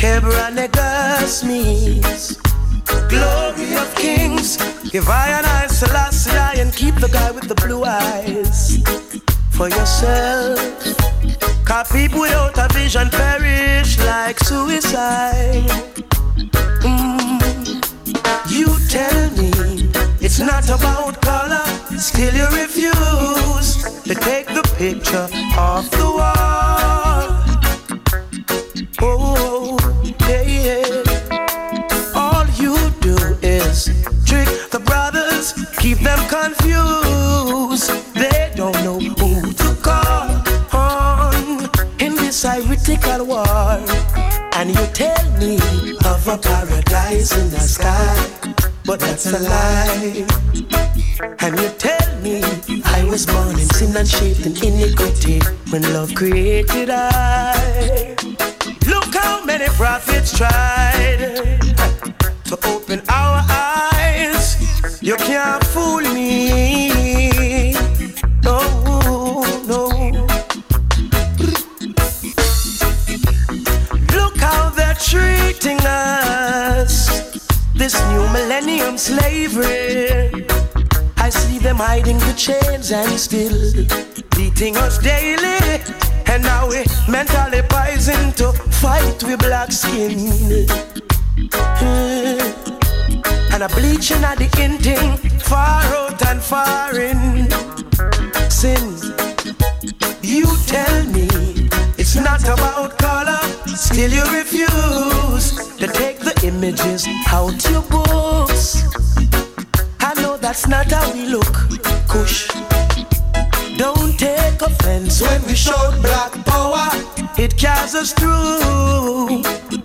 Negus means glory of kings. Give I and I Selassie and keep the guy with the blue eyes for yourself. Cause people without a vision perish like suicide. Mm. You tell me it's not about color, still you refuse to take the picture off the wall. Them confused. They don't know who to call on in this ironical war. And you tell me of a paradise in the sky, but that's a lie. And you tell me I was born in sin and shaped in iniquity when love created I. Look how many prophets tried to open our treating us. This new millennium slavery. I see them hiding the chains and still beating us daily. And now we mentally poisoned to fight with black skin. Hmm. And a bleaching at the ending, far out and far in. Sin, you tell me not about color, still you refuse to take the images out your books. I know that's not how we look, Kush. Don't take offense when we shout black power. It carries us through.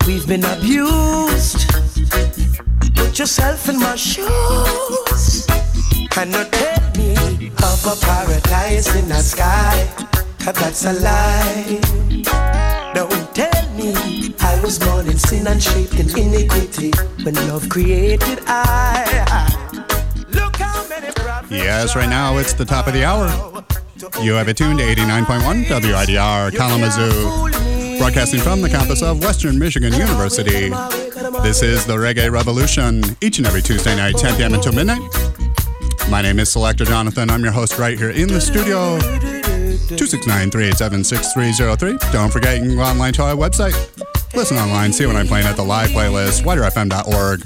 We've been abused. Put yourself in my shoes. And not tell me of a paradise in the sky. Cause that's a lie. Don't tell me I was born in sin and shaped in iniquity when love created I. Look how many prophets Yes, right now it's the top of the hour. You have it tuned to 89.1 WIDR Kalamazoo, broadcasting from the campus of Western Michigan University. This is the Reggae Revolution, each and every Tuesday night, 10 p.m. until midnight. My name is Selector Jonathan. I'm your host right here in the studio. 269-387-6303. Don't forget, you can go online to our website. Listen online, see what I'm playing at the live playlist, widerfm.org.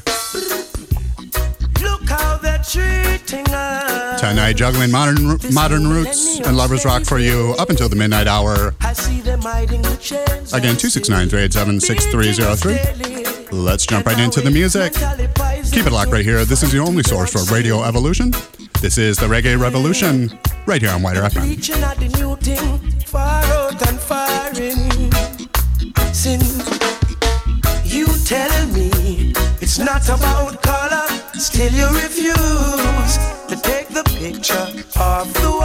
Look how they're treating us. Tonight, juggling modern modern roots and lovers rock for you up until the midnight hour. I see them hiding the chains. Again, 269-387-6303. Let's jump right into the music. Keep it locked right here. This is the only source for Reggae Revolution. This is the Reggae Revolution, right here on Wider FM. Reaching at the new thing, far out and far in. You tell me it's not about color, still you refuse to take the picture off the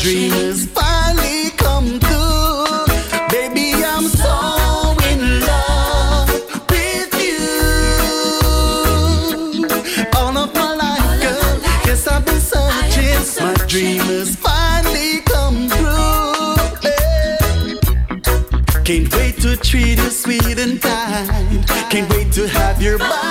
dreams finally come true. Baby, I'm so in love with you. All of my life, girl. Yes, I've been searching. My dreams finally come. Hey. Can't wait to treat you sweet and kind. Can't wait to have your body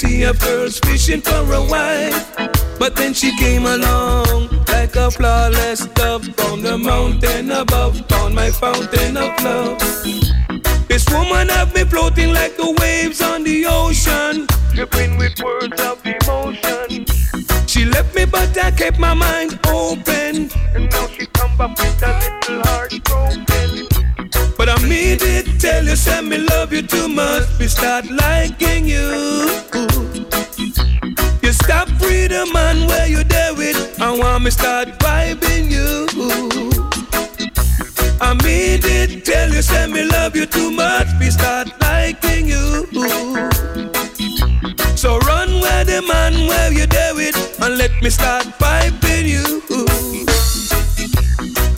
sea of girls fishing for a wife. But then she came along like a flawless dove from the mountain above, found my fountain of love. This woman have me floating like the waves on the ocean, dripping with words of emotion. She left me, but I kept my mind open, and now she come back with a little heart broken. But I mean it, tell you, say me love you too much. We start liking you. Freedom, man where you there with, I want me start vibing you. I mean it, tell you, say me love you too much, me start liking you. So run where the man where you there with, and let me start vibing you.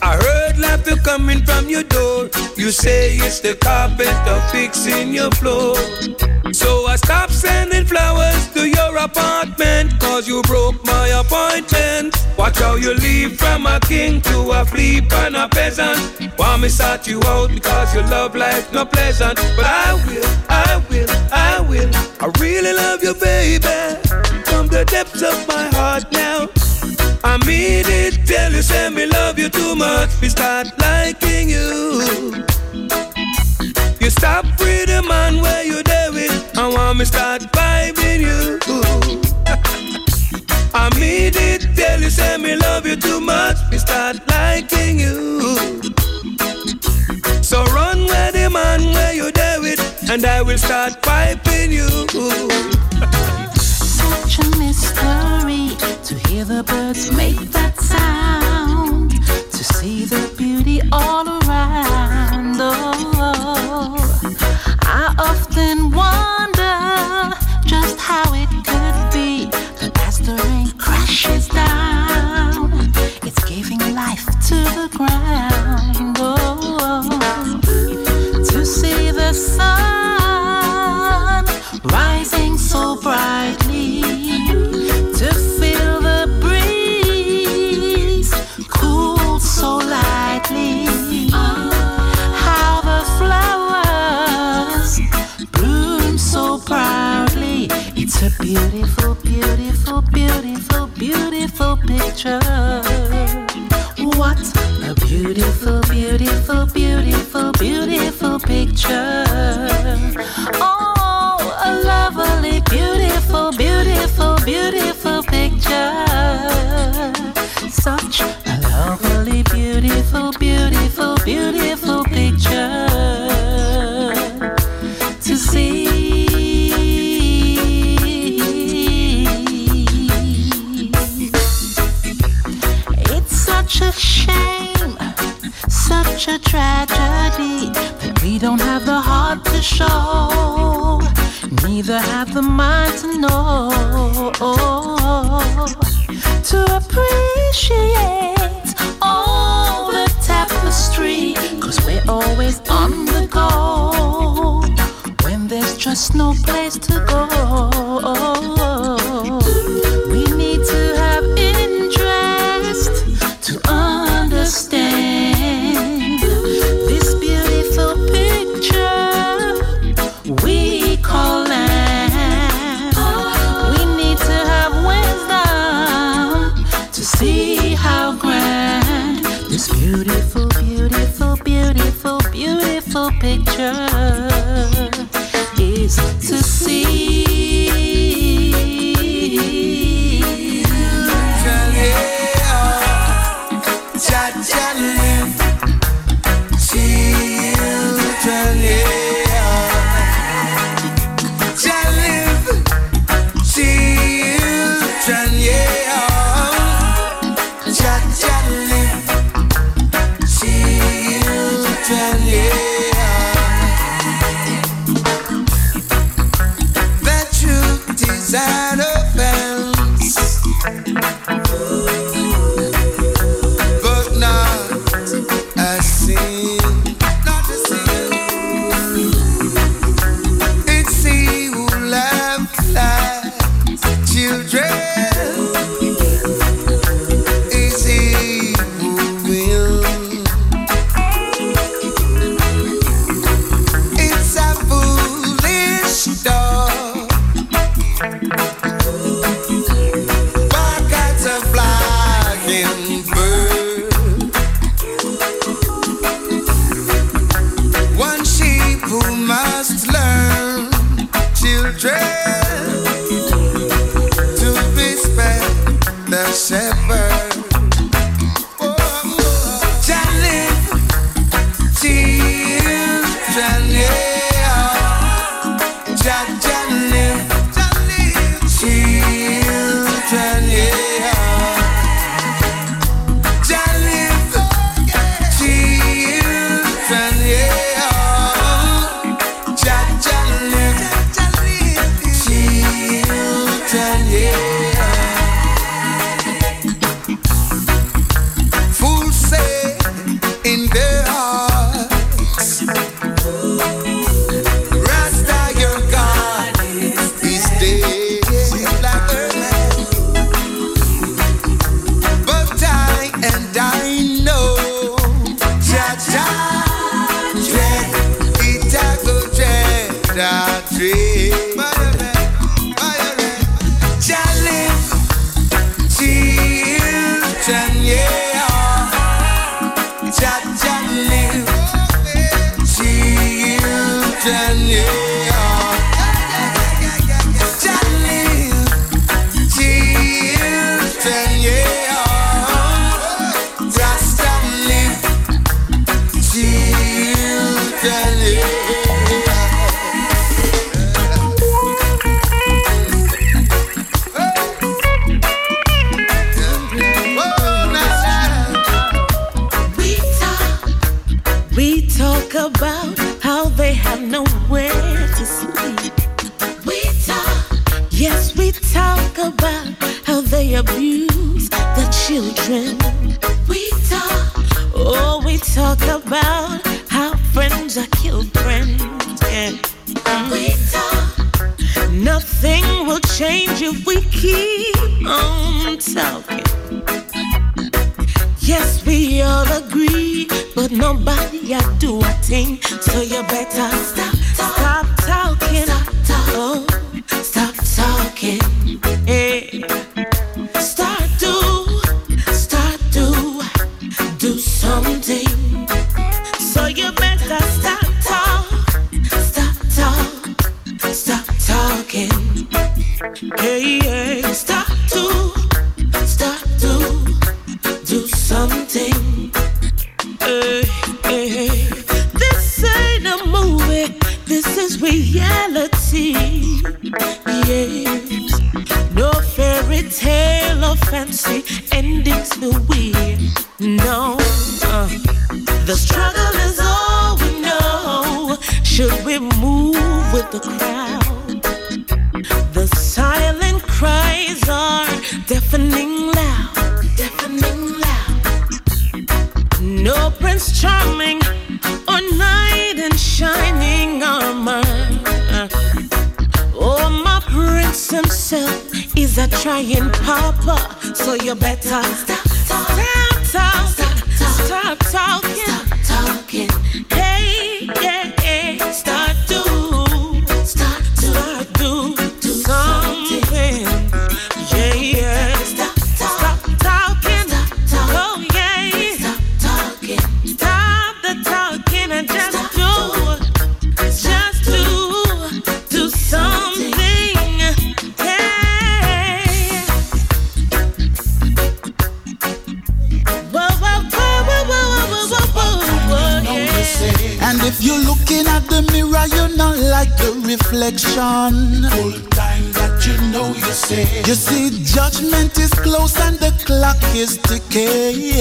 I heard laughter coming from your door. You say it's the carpenter fixing your floor. So I stopped sending flowers to your apartment you broke my appointment. Watch how you leave from a king to a flea and a peasant. Why me sought you out because your love life not pleasant. But I will, I will, I will. I really love you, baby. From the depths of my heart now. I mean it, tell you, say me love you too much. We start liking you. You stop freedom and where you there with. I want me start vibing you. and I will start piping you. Such a mystery to hear the birds make that sound, to see the beauty all around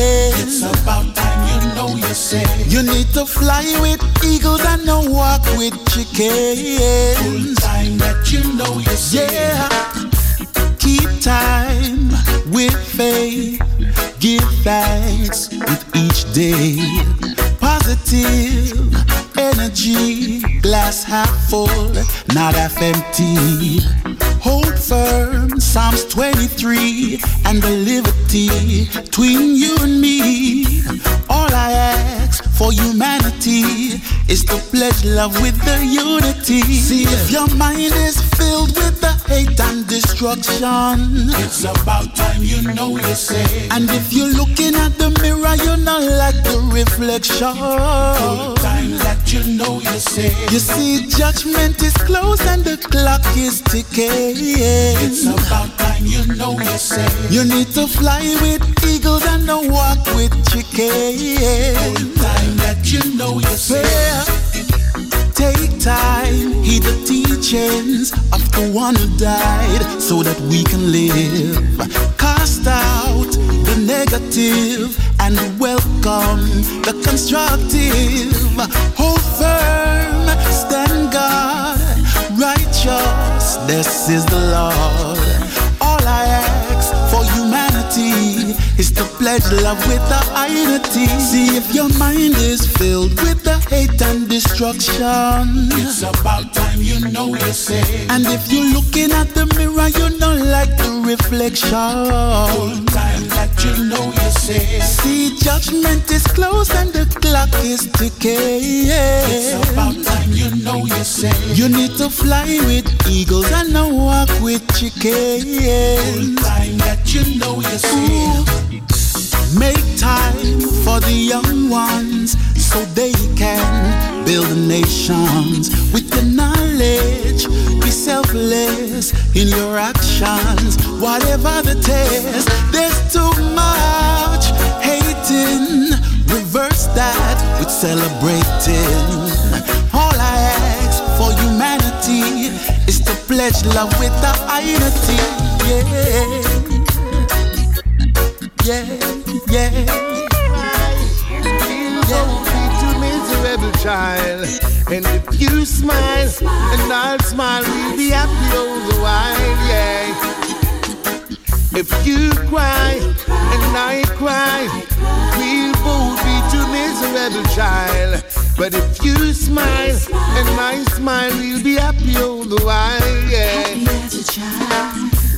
again. It's about time you know you say. You need to fly with eagles and no walk with chickens. Full time that you know you say. Yeah. Keep time with faith. Give thanks with each day. Positive energy. Glass half full, not half empty firm, Psalms 23, and the liberty between you and me. All I ask destruction. It's about time you know you say. And if you're looking at the mirror, you're not like the reflection. Full time that you know you say. You see, judgment is close and the clock is ticking. It's about time you know you say. You need to fly with eagles and not walk with chickens. Full time that you know you say. Take time, heed the teachings of the one who died so that we can live. Cast out the negative and welcome the constructive. Hold firm, stand guard, righteous, this is the Lord. Is to pledge love with the unity. See if your mind is filled with the hate and destruction. It's about time you know you say. And if you're looking at the mirror, you don't like the reflection. Full time that you know you say. See, judgment is close and the clock is ticking. It's about time you know you say. You need to fly with eagles and not walk with chickens. Full time that you know you say. Make time for the young ones so they can build nations with the knowledge. Be selfless in your actions, whatever the test. There's too much hating. Reverse that with celebrating. All I ask for humanity is to pledge love with the unity. Yeah. Yeah yeah. Feel miserable child. And if you smile, and I'll smile, we'll be happy all the while, yeah. If you cry, and I cry, we'll both be too miserable child. But if you smile, and I smile, we'll be happy all the while, yeah.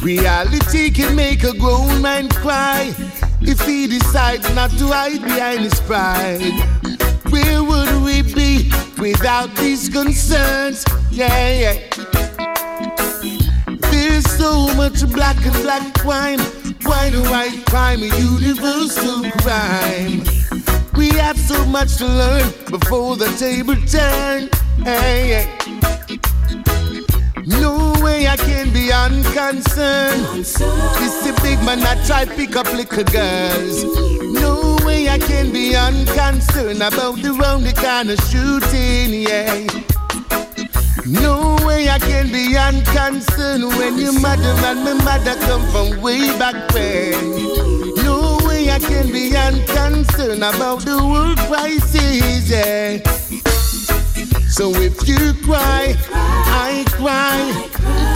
Reality can make a grown man cry if he decides not to hide behind his pride. Where would we be without these concerns? Yeah, yeah. So much black and black wine. White and white crime, a universal crime. We have so much to learn before the table turn. Hey. No way I can be unconcerned. It's a big man I try pick up little girls. No way I can be unconcerned about the round the of shooting, yeah. No way I can be unconcerned when your mother and my mother come from way back when. No way I can be unconcerned about the world crisis, yeah. So if you cry, I cry.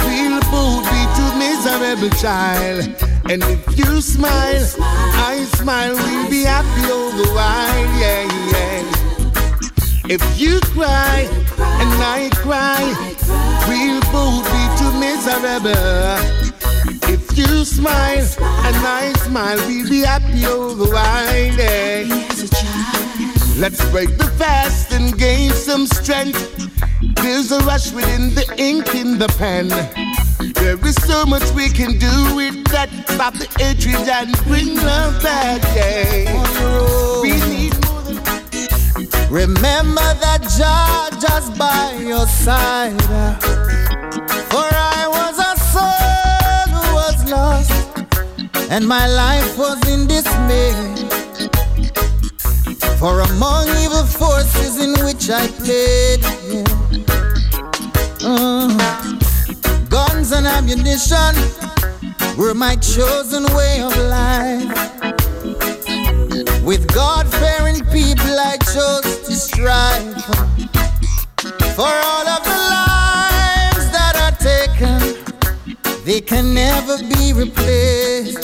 We'll both be too miserable, child. And if you smile, I smile. We'll be happy all the while, yeah, yeah. If you cry and I cry, we'll both be too miserable. If you smile and I smile, we'll be happy all the while, yeah. Let's break the fast and gain some strength. There's a rush within the ink in the pen. There is so much we can do with that. Stop the hatred and bring love back. Yeah. Remember that Jah just by your side. For I was a soul who was lost, and my life was in dismay. For among evil forces in which I played, yeah. uh, guns and ammunition were my chosen way of life. With God fearing people, I chose to strive for all of the lives that are taken, they can never be replaced.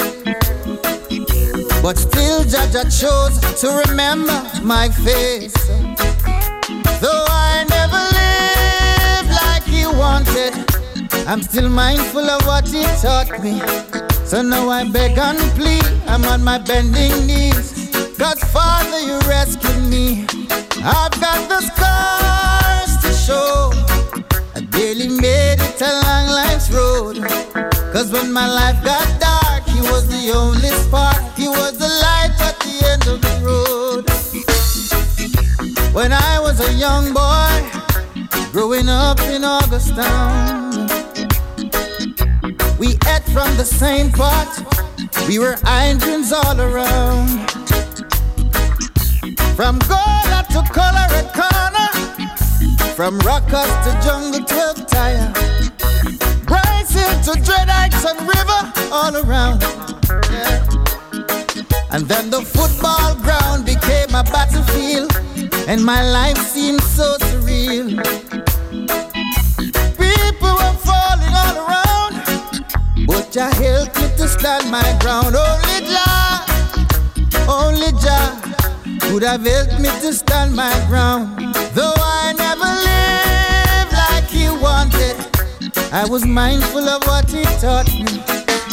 But still, Jah Jah chose to remember my face. Though I never lived like he wanted, I'm still mindful of what he taught me. So now I beg and plead, I'm on my bending knees. Cause Father, you rescued me. I've got the scars to show. I barely made it along life's road. Cause when my life got dark, he was the only spark. He was the light at the end of the road. When I was a young boy, growing up in Augustown, we ate from the same pot. We were hydrants all around. From Gola to Colorado Corner, from Rockers to Jungle 12 Tire, Bryson to Dread Heights and River, all around. Yeah. And then the football ground became a battlefield, and my life seemed so surreal. People were falling all around, but Jah helped me to stand my ground. Only Jah, only Jah could have helped me to stand my ground. Though I never lived like He wanted, I was mindful of what He taught me.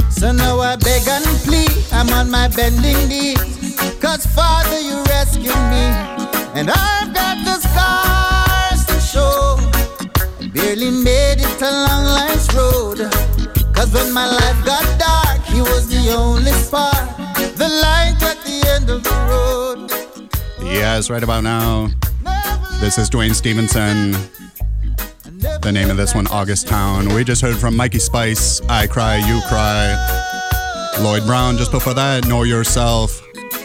So now I beg and plead, I'm on my bending knees. Cause Father, you rescued me. And I've got the scars to show. Barely made it along life's road. Cause when my life got dark, he was the only spark, the light at the end of the road. Yes, right about now. This is Duane Stephenson. The name of this one, August Town. We just heard from Mikey Spice, I Cry, You Cry. Lloyd Brown, just before that, Know Yourself.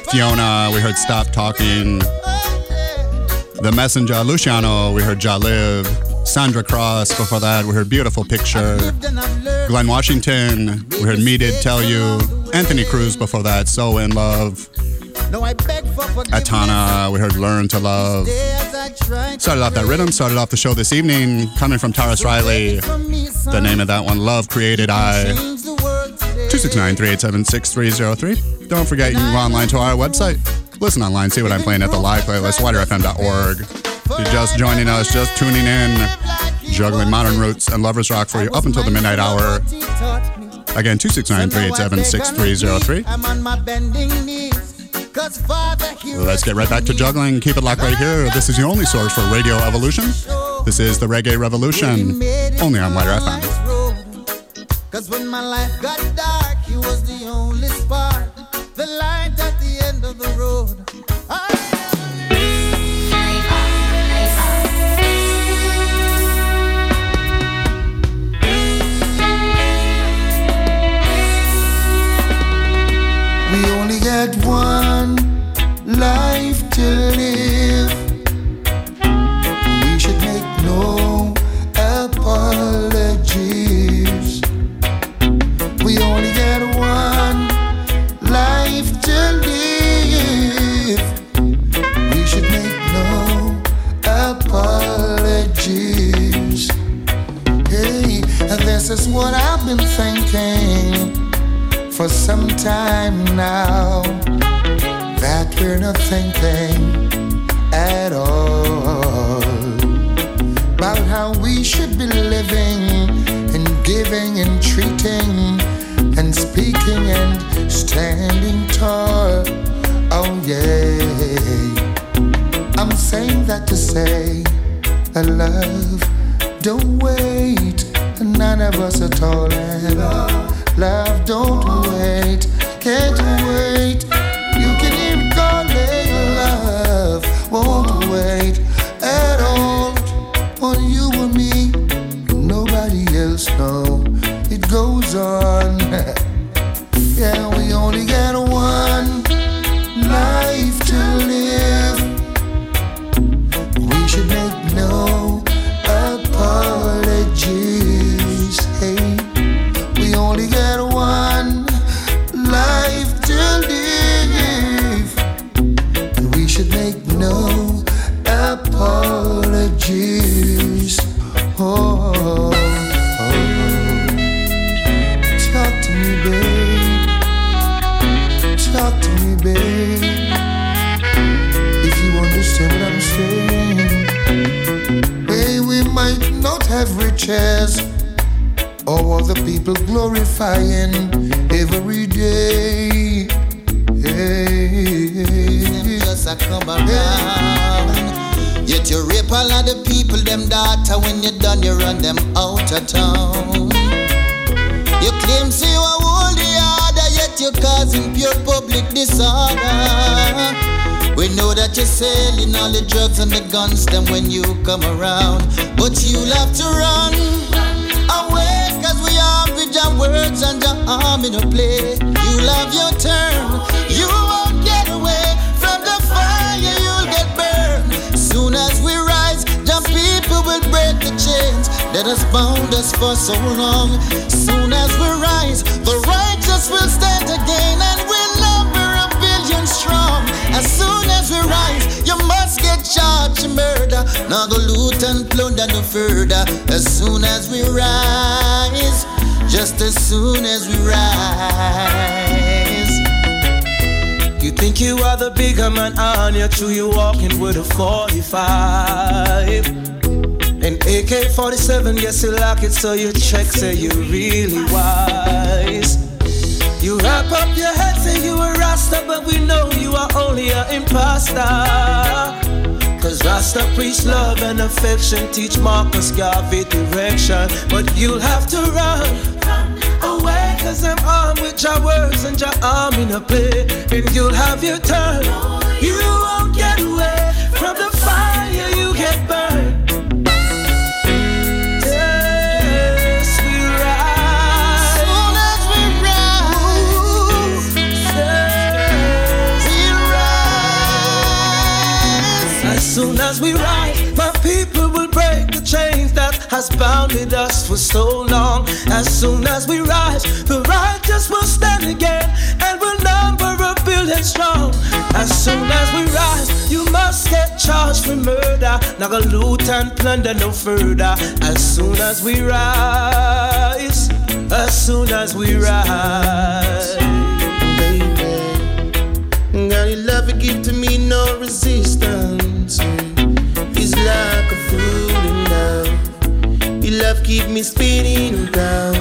Fiona, we heard Stop Talking. The Messenger, Luciano, we heard Jah Live. Sandra Cross, before that, we heard Beautiful Picture. Glenn Washington, we heard Me Did Tell You. Anthony Cruz, before that, So In Love. Etana, we heard Learn to Love. Started off that rhythm, started off the show this evening, coming from Tarrus Riley. The name of that one, Love Created I. 269 387 6303. Don't forget, you can go online to our website. Listen online, see what I'm playing at the live playlist, widerfm.org. If you're just joining us, just tuning in, juggling modern roots and lovers rock for you up until the midnight hour. Again, 269 387 6303. Let's get right back to juggling. Keep it locked right here. This is your only source for Reggae Revolution. This is the Reggae Revolution, only on WIDR FM. Cause when my life got dark, he was the only spark, the light is what I've been thinking for some time now that we're not thinking at all about how we should be living and giving and treating and speaking and standing tall. Oh, yeah. I'm saying that to say that love don't wait, none of us all. And love, love don't wait, can't wait. You can it calling, love won't wait at all on you and me. Nobody else know it goes on. yeah, we only get one or all the people glorifying every day. Hey, just a come around. Yet you rape all of the people, them daughter. When you're done, you run them out of town. You claim say you are holy order, yet you're causing pure public disorder. We know that you're selling all the drugs and the guns, them when you come around. But you'll have to run away, cause we are with your words and your arm in a play. You'll have your turn. You won't get away from the fire, you'll get burned. Soon as we rise, the people will break the chains that has bound us for so long. Soon as we rise, the righteous will stand again Now go loot and plunder no further. As soon as we rise, just as soon as we rise. You think you are the bigger man on your true, you walking with a 45. An AK 47, yes, you lock it, so you check, say you really wise. You wrap up your head, say you a rasta, but we know you are only an imposter. Cause Rasta preach love and affection, teach Marcus Garvey direction. But you'll have to run away, cause I'm armed with your words and your arm in a play. And you'll have your turn. You soon as we rise, my people will break the chains that has bounded us for so long. As soon as we rise, the righteous will stand again and will number a billion strong. As soon as we rise, you must get charged for murder. Not gonna loot and plunder no further. As soon as we rise, as soon as we rise. God, your love you give to me no resistance. Like a in love. Your love keep me spinning around.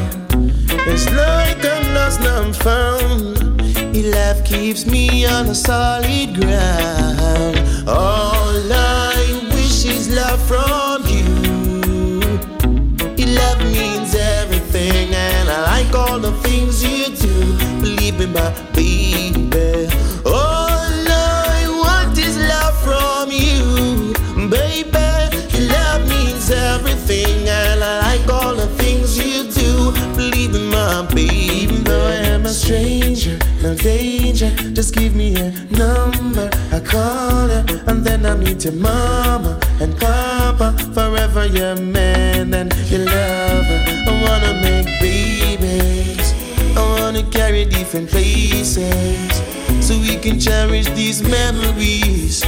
It's like I'm lost, now I'm found. Your love keeps me on a solid ground. All I wish is love from you. Your love means everything, and I like all the things you do. Believe in my baby. No danger. Just give me a number, I call her, and then I meet your mama and papa. Forever your man and your lover. I wanna make babies. I wanna carry different places so we can cherish these memories.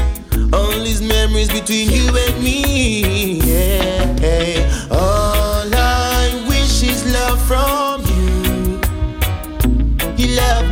All these memories between you and me. Yeah. All I wish is love from you. Your love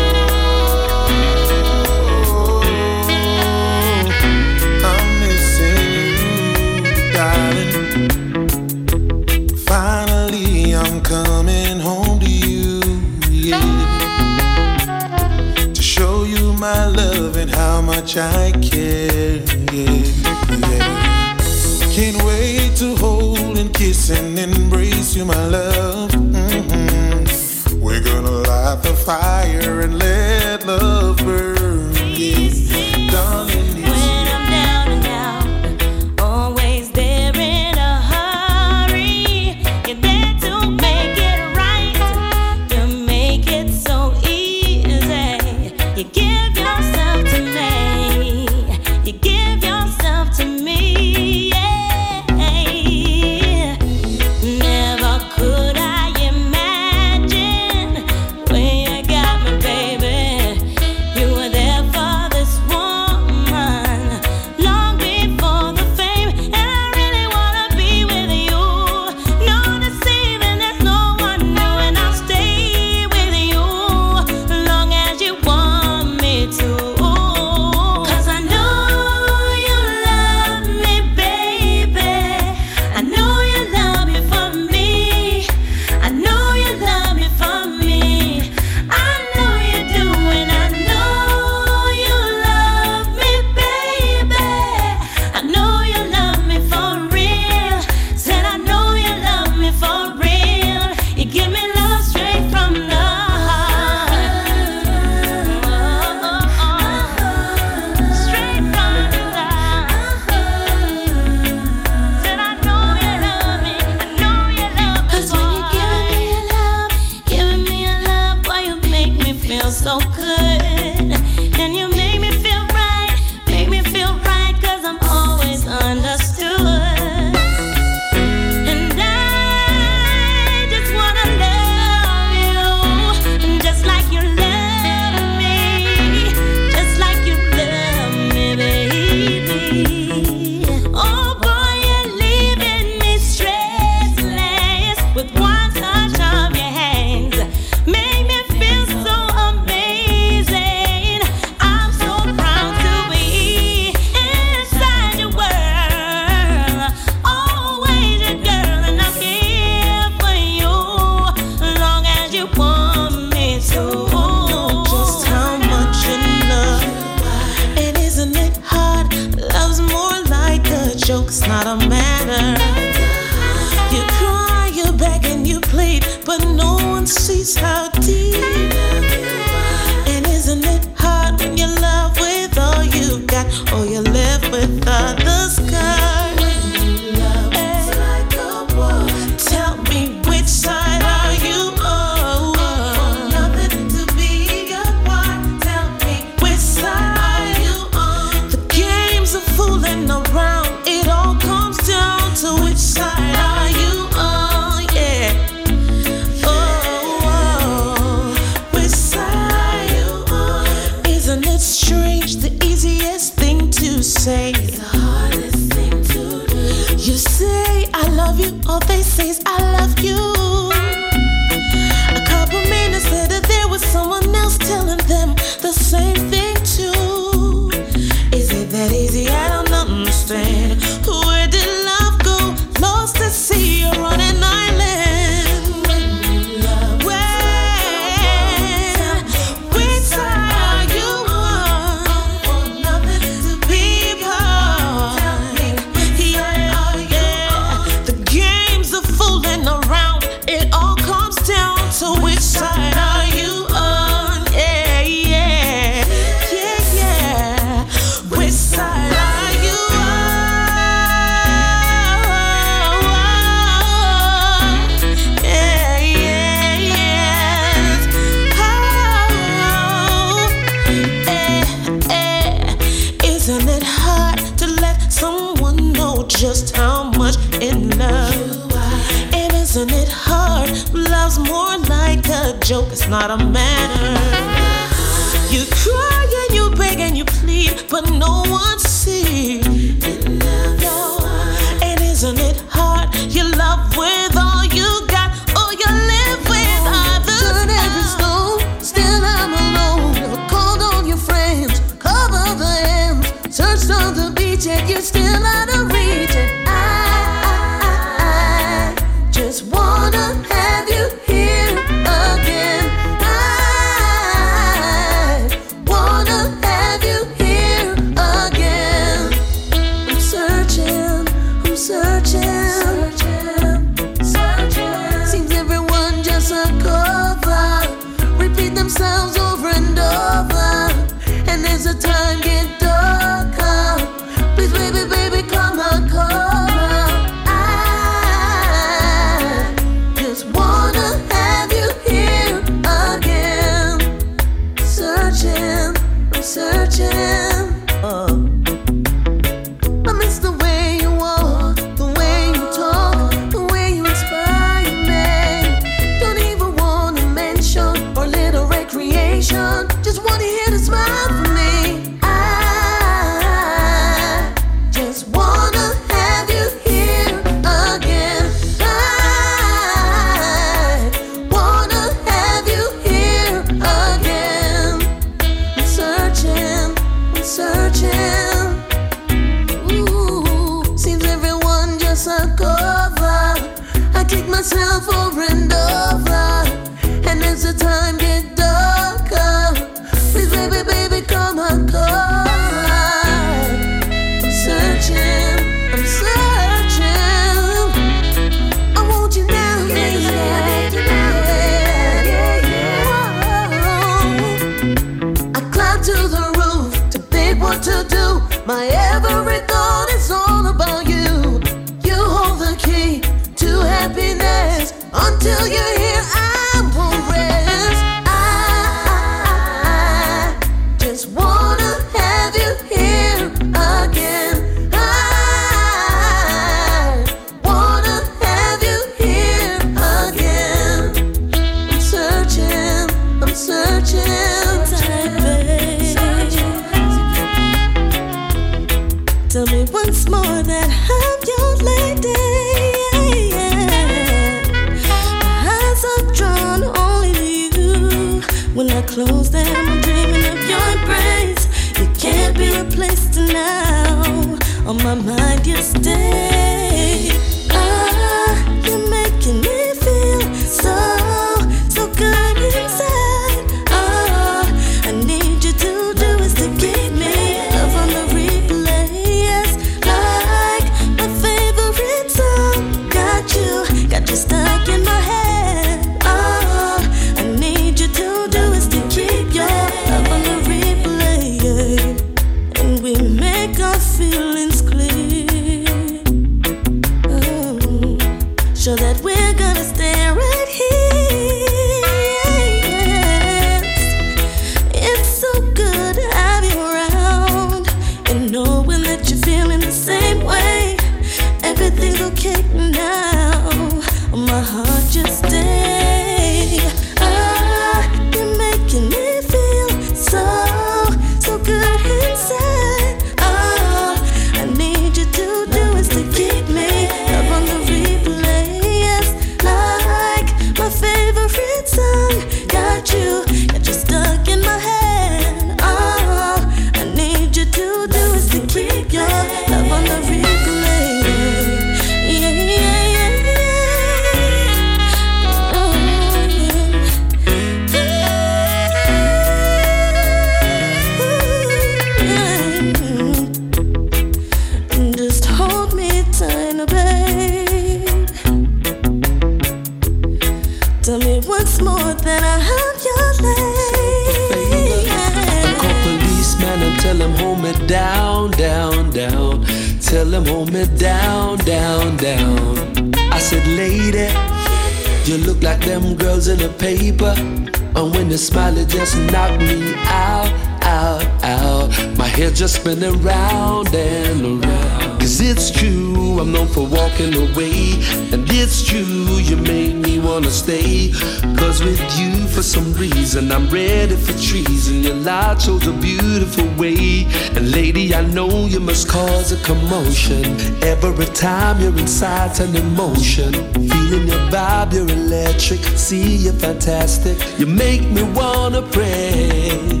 And it's true, you make me wanna stay. Cause with you, for some reason, I'm ready for treason. Your light shows a beautiful way. And lady, I know you must cause a commotion. Every time you're inside, an emotion. Feeling your vibe, you're electric. See, you're fantastic. You make me wanna pray.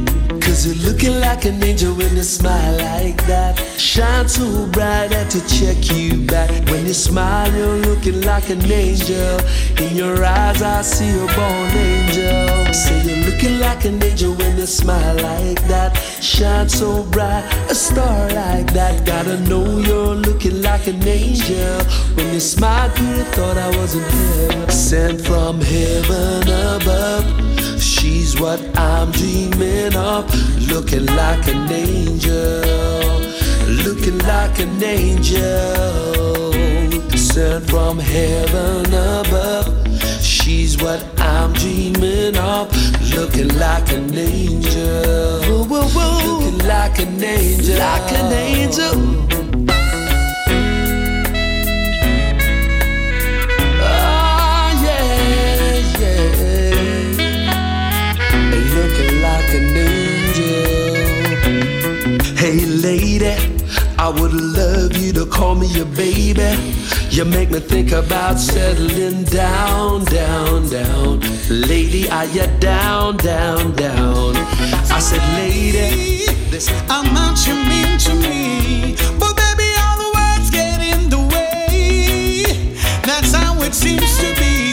Cause you're looking like an angel when you smile like that. Shine so bright I to check you back. When you smile, you're looking like an angel. In your eyes, I see a born angel. Say you're looking like an angel when you smile like that. Shine so bright, a star like that. Gotta know you're looking like an angel. When you smile, you thought I was in heaven. Sent from heaven above. She's what I'm dreaming of. Looking like an angel. Looking like an angel. Sent from heaven above. She's what I'm dreaming of. Looking like an angel. Whoa, whoa, whoa. Looking like an angel. Like an angel. I would love you to call me your baby. You make me think about settling down, down, down. Lady, are you down, down, down? I said, lady. How much you mean to me, but baby, all the words get in the way. That's how it seems to be.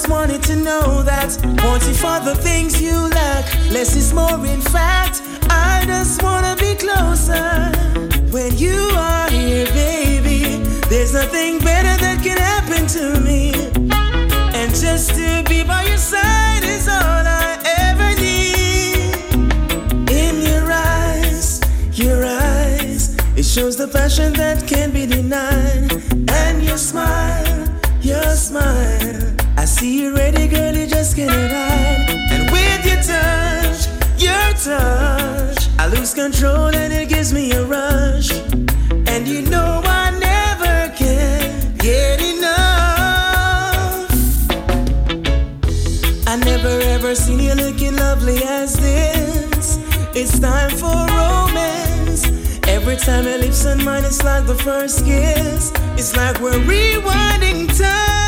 just wanted to know that. Wanting for the things you lack. Less is more, in fact. I just wanna be closer. When you are here, baby, there's nothing better that can happen to me. And just to be by your side is all I ever need. In your eyes, your eyes, it shows the passion that can't be denied. And with your touch, your touch, I lose control and it gives me a rush. And you know I never can get enough. I never ever seen you looking lovely as this. It's time for romance. Every time your lips and mine, it's like the first kiss. It's like we're rewinding time.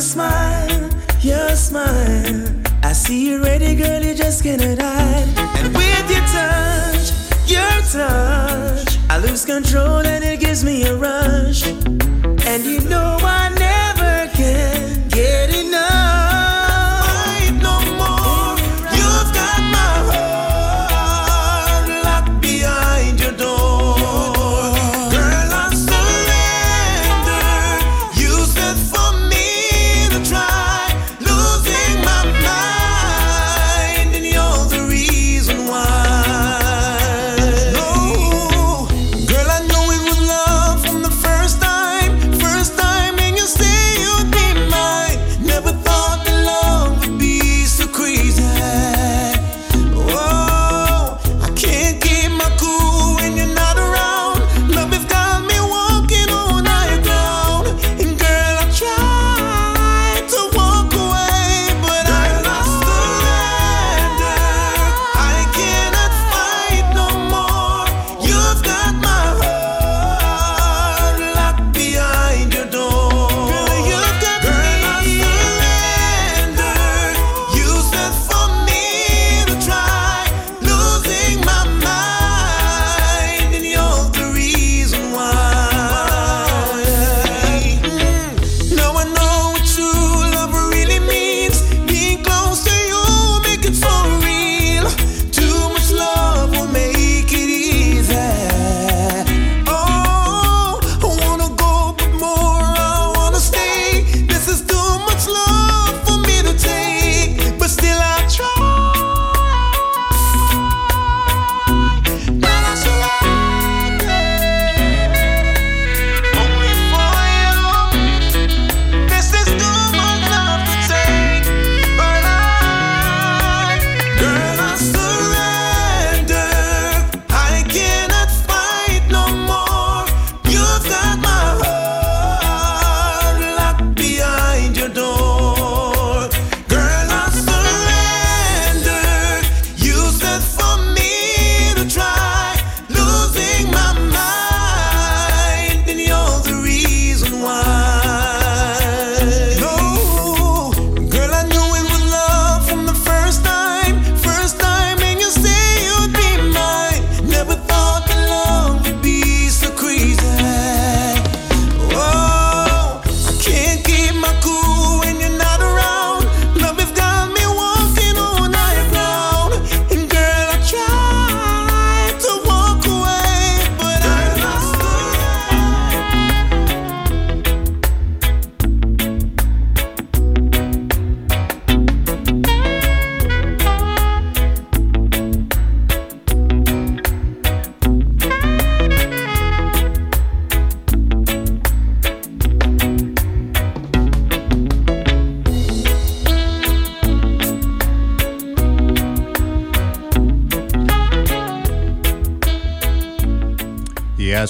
your smile, your smile. I see you ready, girl, you just cannot hide. And with your touch, your touch, I lose control and it gives me a rush. And you know I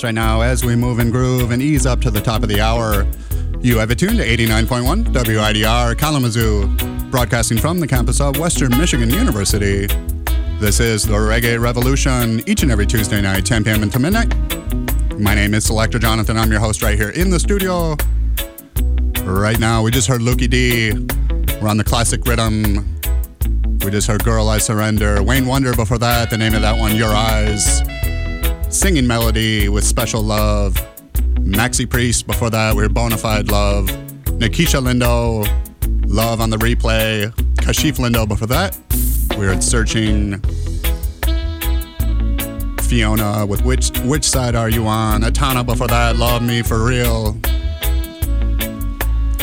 Right now, as we move and groove and ease up to the top of the hour, you have attuned to 89.1 WIDR Kalamazoo, broadcasting from the campus of Western Michigan University. This is the Reggae Revolution, each and every Tuesday night, 10 p.m. until midnight. My name is Selector Jonathan. I'm your host right here in the studio. Right now, we just heard Lukie D. We're on the classic rhythm. We just heard Girl I Surrender. Wayne Wonder before that, the name of that one, Your Eyes. Singing Melody with Special Love. Maxi Priest before that, we heard Bonafide Love. Nikisha Lindo, Love on the replay. Kashif Lindo before that. We heard Searching. Fiona with Which Which Side Are You On? Etana before that, Love Me For Real.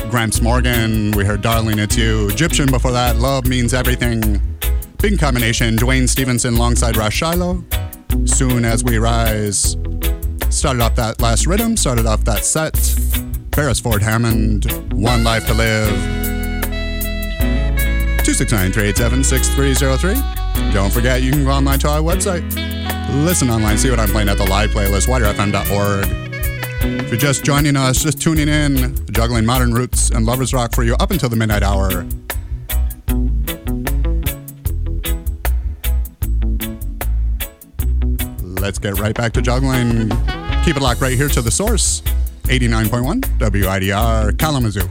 Gramps Morgan, we heard Darling It's You. Egyptian before that, Love Means Everything. Big combination, Duane Stephenson alongside Ras Shiloh. Soon as we rise. Started off that last rhythm, started off that set. Beres Ford Hammond, One Life to Live. 269 387 6303. Don't forget, you can go online to our website. Listen online, see what I'm playing at the live playlist, widrfm.org. If you're just joining us, just tuning in, juggling modern roots and lovers rock for you up until the midnight hour. Let's get right back to juggling. Keep it locked right here to the source 89.1 WIDR Kalamazoo.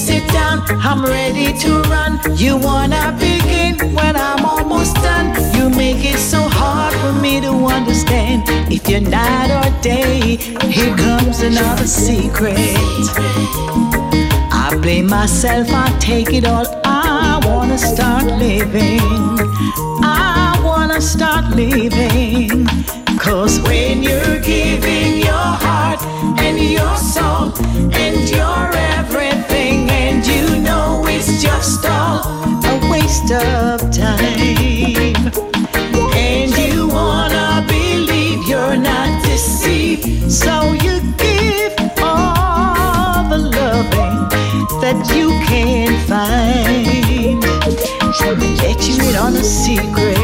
Sit down, I'm ready to run. You wanna begin when I'm almost done. You make it so hard for me to understand. If you're night or day, here comes another secret. I blame myself, I take it all. I wanna start living. I wanna start living. Cause when you're giving your heart and your soul and your just all a waste of time, and you wanna believe you're not deceived, so you give all the loving that you can find. Let you in on a secret.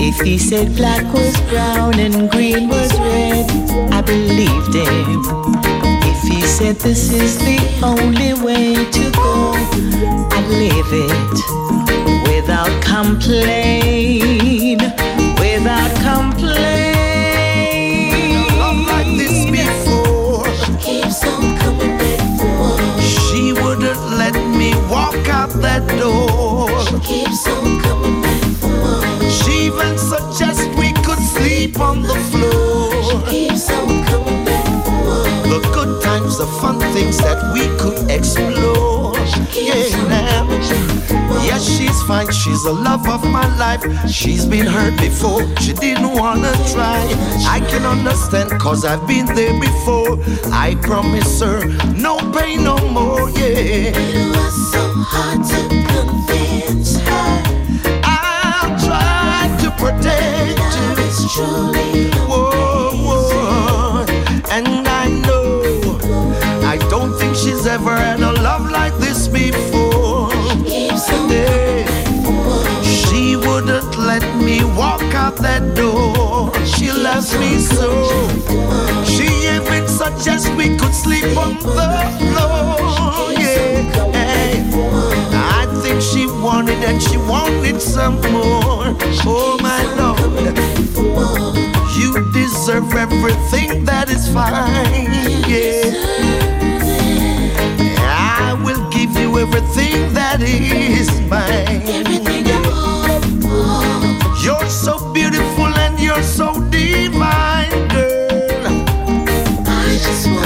If he said black was brown and green was red, I believed him. If said this is the only way to go, I live it without complaint, without complaint. Love like this before. She Keeps on coming back for She wouldn't let me walk out that door. She Keeps on coming back for She even suggests we could sleep on the floor. She Keeps on fun things that we could explore. Yeah, now. Yes, she's fine. She's the love of my life. She's been hurt before. She didn't wanna try. I can understand, cause I've been there before. I promise her no pain no more. Yeah. It was so hard to convince her I'll try to protect you. it's truly Loves me so. She even suggests we could sleep on the floor. Yeah. I think she wanted and she wanted some more. Oh my Lord. You deserve everything that is fine. Yeah. I will give you everything that is mine. You're so beautiful and you're so divine, girl.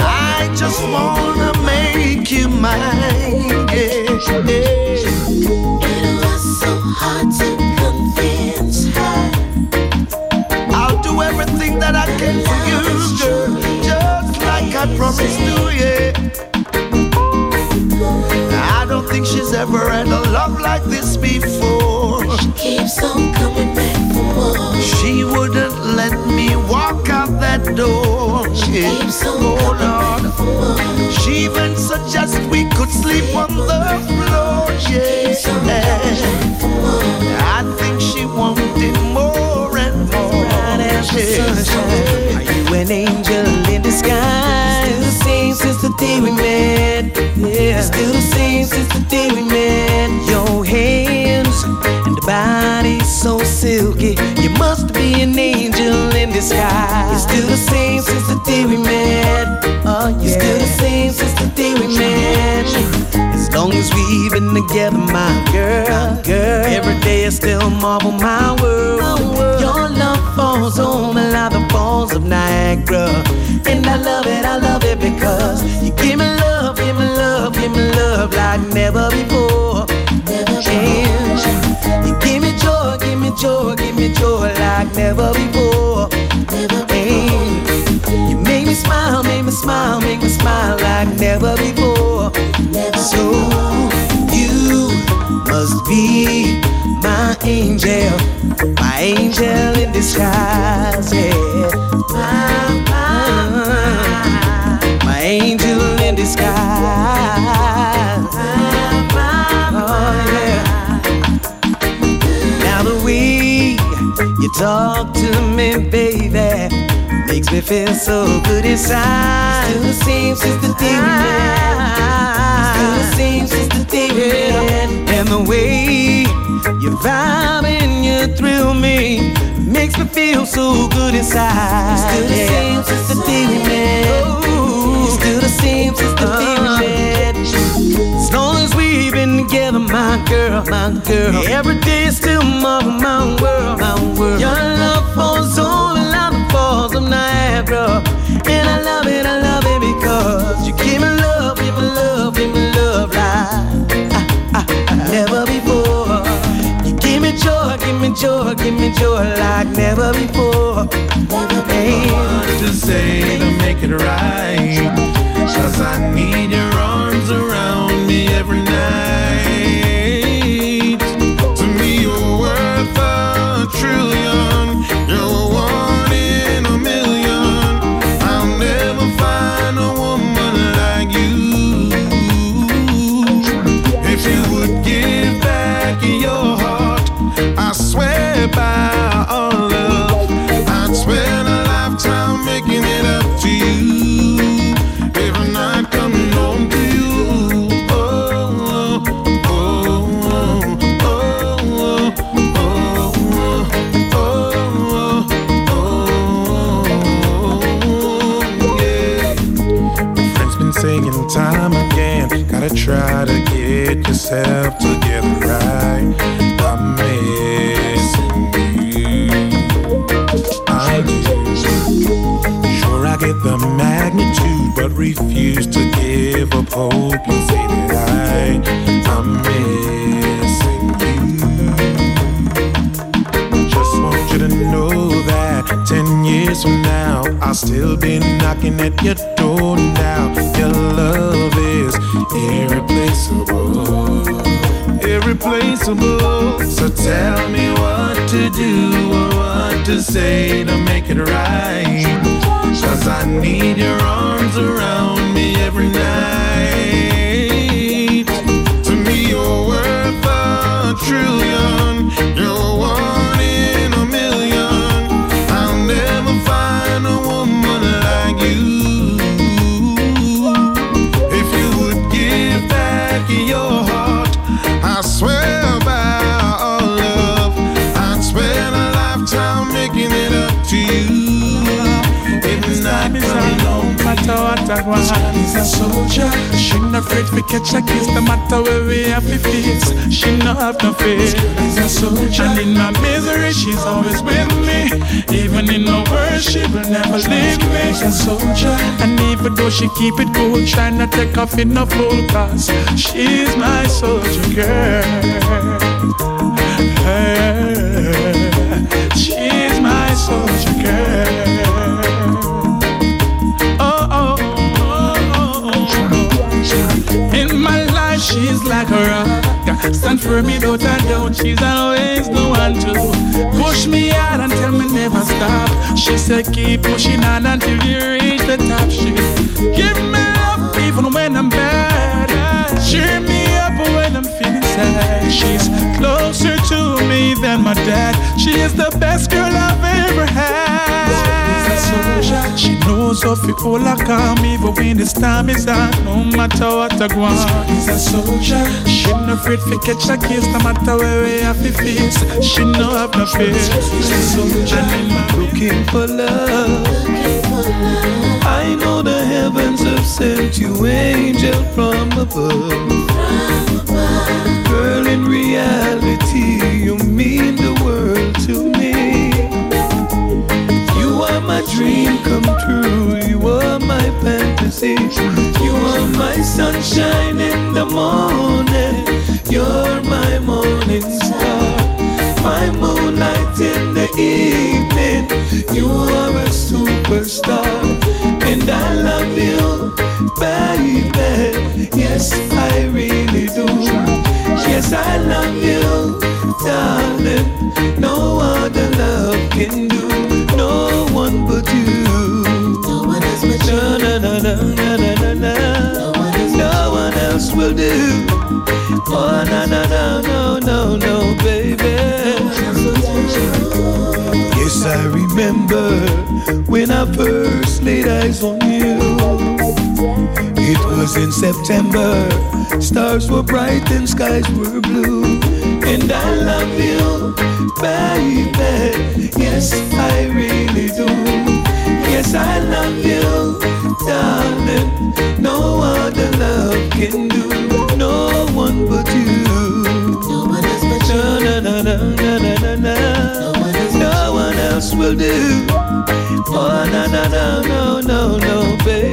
I just wanna make you mine. Yeah. yeah. It was so hard to convince her I'll do everything that I can for you, girl. Just like I promised to, yeah. I don't think she's ever had a love like this before. She wouldn't let me walk out that door. Yeah. Keeps on Oh coming Lord. back for more She even suggests we could sleep on the floor. Keeps on coming Yeah. back for more I think she wanted more and more. Bright as the Yeah. sunshine. Are you an angel in disguise? Still the same since the day we met. Yeah, still the same since the day we met. Silky. You must be an angel in disguise. You're still the same since the day we met. Oh, you're still the same since the day we met. As long as we've been together, my girl, girl. Every day I still marvel my world. Your love falls on me like the falls of Niagara. And I love it, I love it because you give me love, give me love, give me love like never before. Joy, give me joy, like never before. And you make me smile, make me smile, make me smile like never before. So you must be my angel, my angel in disguise, yeah. Talk to me, baby. Makes me feel so good inside. Still the same since the day we met. Still the same since the day we met. And the way you vibe and you thrill me makes me feel so good inside. Still the same since the day we met. Oh, still the same since the day we met. Together, my girl, my girl. Every day is still my, my world, my world. Your love falls on like the falls of Niagara. And I love it, I love it because you give me love, give me love, give me love like I, I, I never before. You give me joy, give me joy, give me joy like never before. What to say to make it right? Cause I need your arms around every night. Refuse to give up hope and say that I, I'm missing you. Just want you to know that 10 years from now, I'll still be knocking at your door now. Your love is irreplaceable. Irreplaceable. So tell me what to do or what to say to make it right. Cause I need your arms around me every night. To me, you're worth a trillion. To you. It's not alone. matter what I want. She's a soldier. She not afraid to catch a kiss. No matter where we have to face. She no have no fear. She's a soldier. And in my misery, she's always with me. Even in the worst, she will never leave me. She's a soldier. And even though she keep it cool, try not take off in no full cause she's my soldier girl. She's give oh, oh, oh, me love even when I'm bad. Cheer me out and tell me never stop. She said keep pushing on until we reach the top. Give me up even when Sad. She's closer to me than my dad. She is the best girl I've ever had. She knows how to hold her calm even when this time is hard. No matter what I want. She's a soldier. She not afraid to catch a kiss no matter where we have to face. She no have no fear. She's a soldier. I'm looking for love. I know the heavens have sent you angel from above. Girl, in reality, you mean the world to me. You are my dream come true. You are my fantasy. You are my sunshine in the morning. You're my morning star. My moonlight in the evening. You are a superstar. And I love you, baby. Yes. Yes, I love you, darling. No other love can do. No one but you. No one else but you. No, no, no, no, no, no, no. No one else will do. Oh, no, no, no, no, no, no, baby. Yes, I remember when I first laid eyes on you. Was in September, stars were bright and skies were blue. And I love you, baby. Yes, I really do. Yes, I love you, darling. No other love can do. No one but you. No one else but you. Na na na na na na na. No one else will do. Oh na na na no no no baby.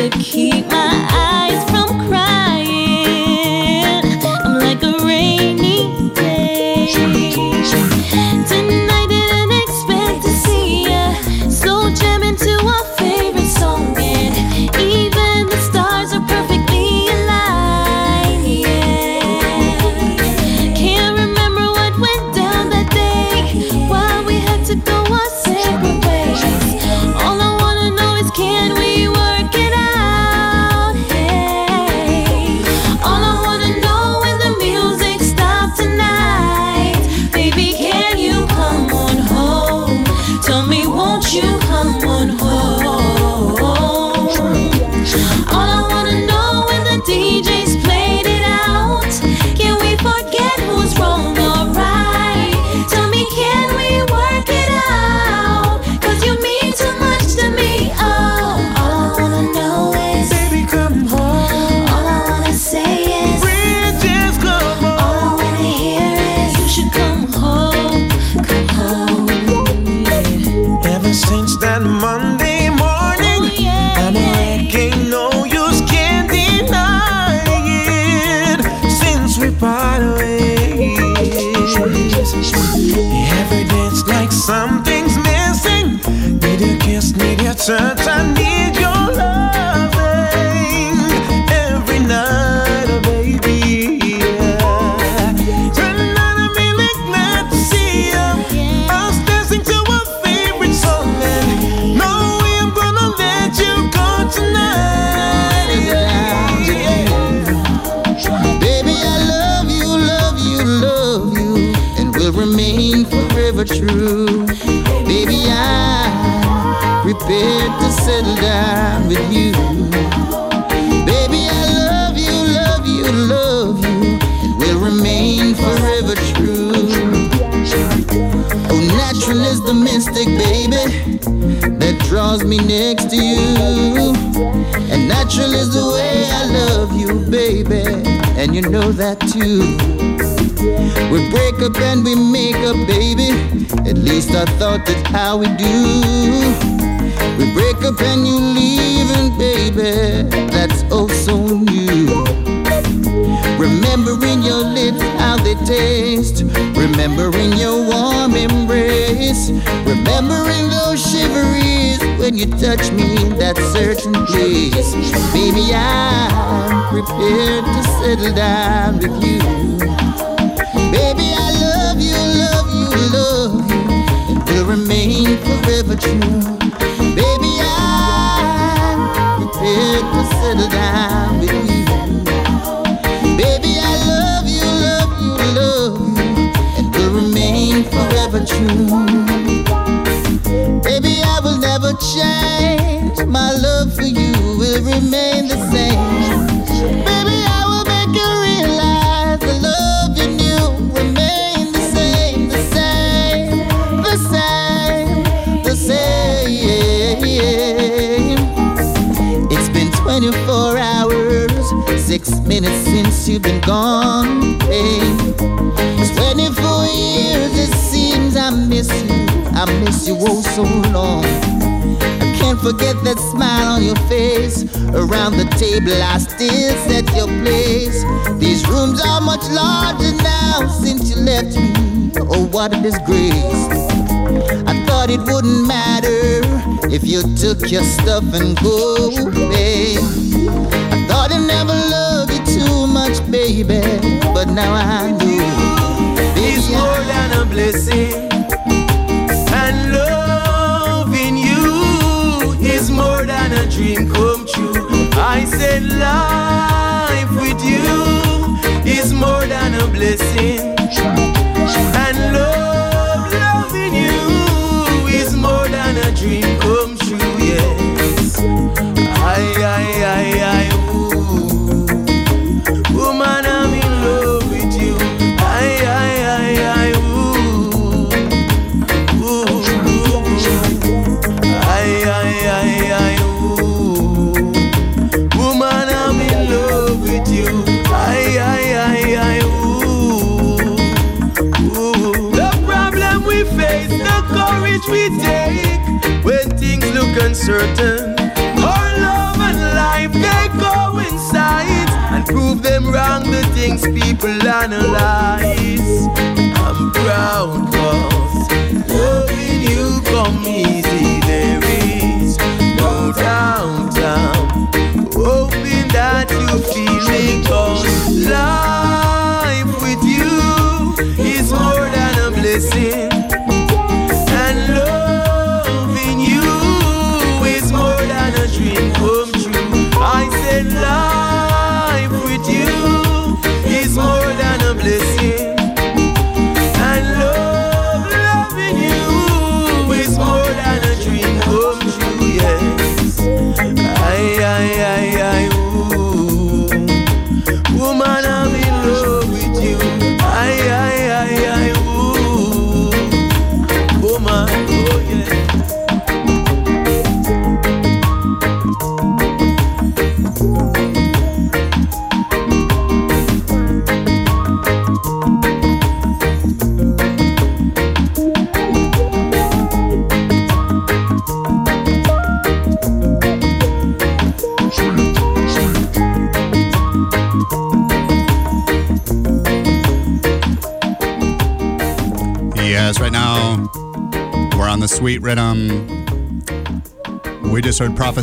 prepared to settle down with you. Baby, I love you, love you, love you, and will remain forever true. Oh, natural is the mystic, baby, that draws me next to you. And natural is the way I love you, baby, and you know that too. We break up and we make up, baby. At least I thought that's how we do. We break up and you leaving, baby. That's oh so new. Remembering your lips, how they taste. Remembering your warm embrace. Remembering those shiveries when you touch me in that certain place. Baby, I'm prepared to settle down with you. Baby, I love you, love you, love you, will remain forever true. Forever true. Minutes since you've been gone, babe. 24 years, it seems I miss you. I miss you oh so long. I can't forget that smile on your face. Around the table, I still set your place. These rooms are much larger now since you left me. Oh, what a disgrace. I thought it wouldn't matter if you took your stuff and go, babe. baby, but now I know. Baby, it's more than a blessing. And loving you is more than a dream come true. I said life with you is more than a blessing. And love, loving you is more than a dream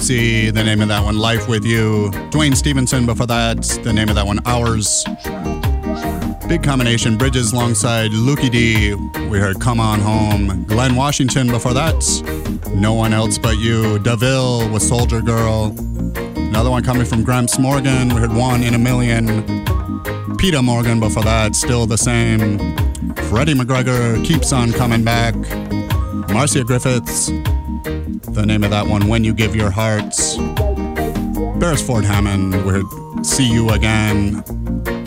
the name of that one, Life with You. Duane Stephenson before that, the name of that one, Hours. Big combination, Bridges alongside Lukie D. We heard Come On Home. Glen Washington before that, No One Else But You. DeVille with Soldier Girl. Another one coming from Gramps Morgan. We heard One in a Million. Peter Morgan before that, still the same. Freddie McGregor keeps on coming back. Marcia Griffiths. The name of that one, When You Give Your Hearts. Beresford Hammond, we heard See You Again.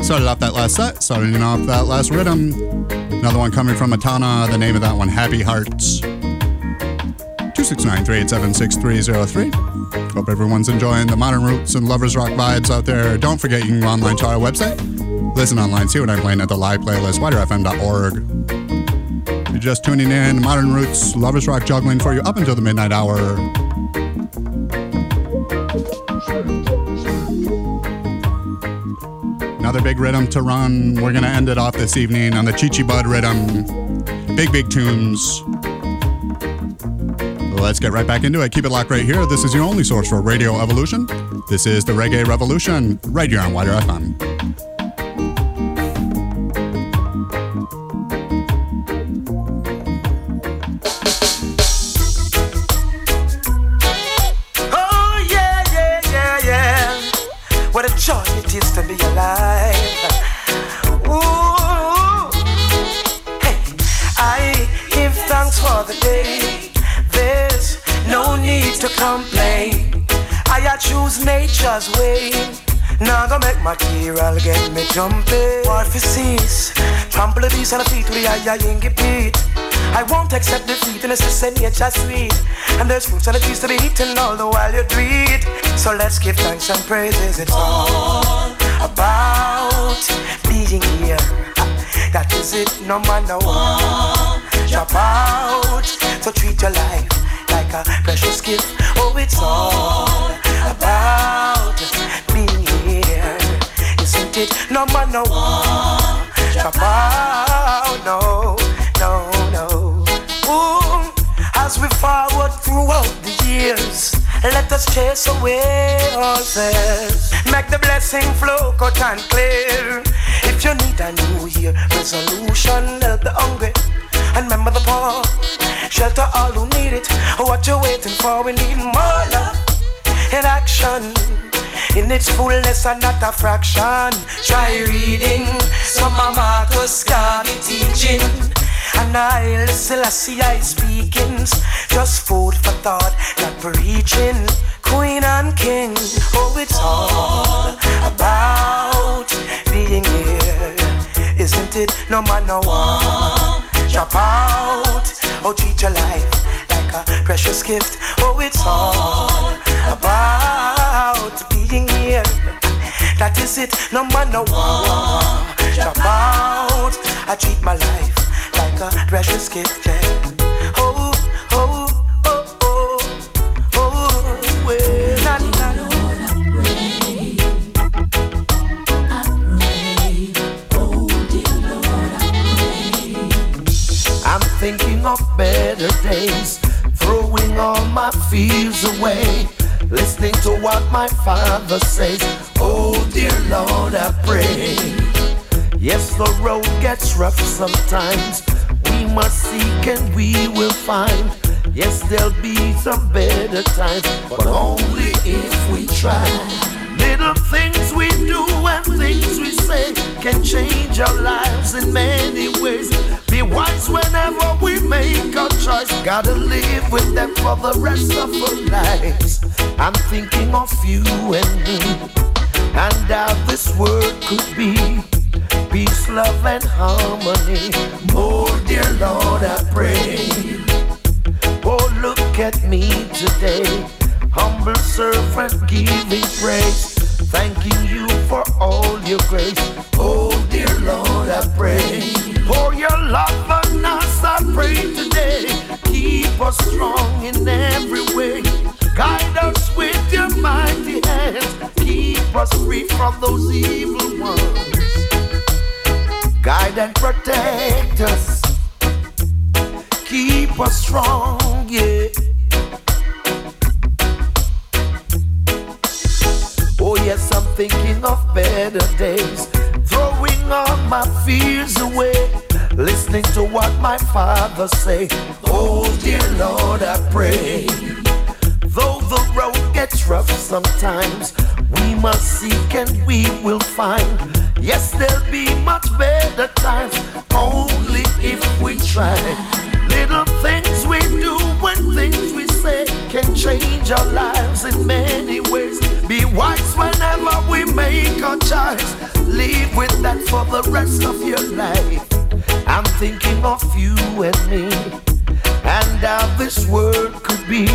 Started off that last set, starting off that last rhythm. Another one coming from Etana, the name of that one, Happy Hearts. 269 Hope everyone's enjoying the modern roots and lovers rock vibes out there. Don't forget you can go online to our website. Listen online, see what I'm playing at the live playlist, widrfm.org just tuning in, Modern Roots, Lovers Rock juggling for you up until the midnight hour. Another big rhythm to run. We're going to end it off this evening on the Chi Chi Bud rhythm. Big, big tunes. Let's get right back into it. Keep it locked right here. This is your only source for Reggae Revolution. This is the Reggae Revolution, right here on WIDR FM. Nature's way. Now go make material get me jumping. What if cease? Trample the beast on the feet with the eye ingy pit. I won't accept defeat unless it's in nature sweet. And there's fruits on the trees to be eaten all the while you do. So let's give thanks and praises. It's all about being here. That is it, no matter what. Drop out, so treat your life like a precious gift. Oh, it's all about being here. Isn't it? No man, no one. Drop out, no, no, no. Ooh, as we forward throughout the years, let us chase away all fears. Make the blessing flow cut and clear. If you need a new year resolution, help the hungry and remember the poor. Shelter all who need it. Oh, what you waiting for? We need more love in action. in its fullness and not a fraction. Try reading some of Marcus Garvey teaching. And I listen, I see I speakings. Just food for thought, not preaching. Queen and king, oh, it's all about being here. Isn't it? No man, no one. Drop out, oh, treat your life like a precious gift. Oh, it's all about being here. That is it, no no one. Drop I treat my life like a precious gift. Yeah. Thinking of better days, throwing all my fears away, listening to what my father says. Oh dear Lord, I pray. Yes, the road gets rough sometimes. We must seek and we will find. Yes, there'll be some better times, but only if we try. Little things we do and things we say can change our lives in many ways. Be wise whenever we make a choice. Gotta live with them for the rest of our lives. I'm thinking of you and me, and how this world could be. Peace, love, and harmony. Oh, dear Lord, I pray. Oh, look at me today. Humble servant giving praise. Thanking you for all your grace. Oh, dear Lord, I pray. For your love on us, I pray today. Keep us strong in every way. Guide us with your mighty hands. Keep us free from those evil ones. Guide and protect us. Keep us strong, yeah. Oh, yes, I'm thinking of better days. Throwing all my fears away. Listening to what my father say. Oh, dear Lord, I pray. Though the road gets rough sometimes, we must seek and we will find. Yes, there'll be much better times, only if we try. Little things choice. Live with that for the rest of your life. I'm thinking of you and me, and how this world could be.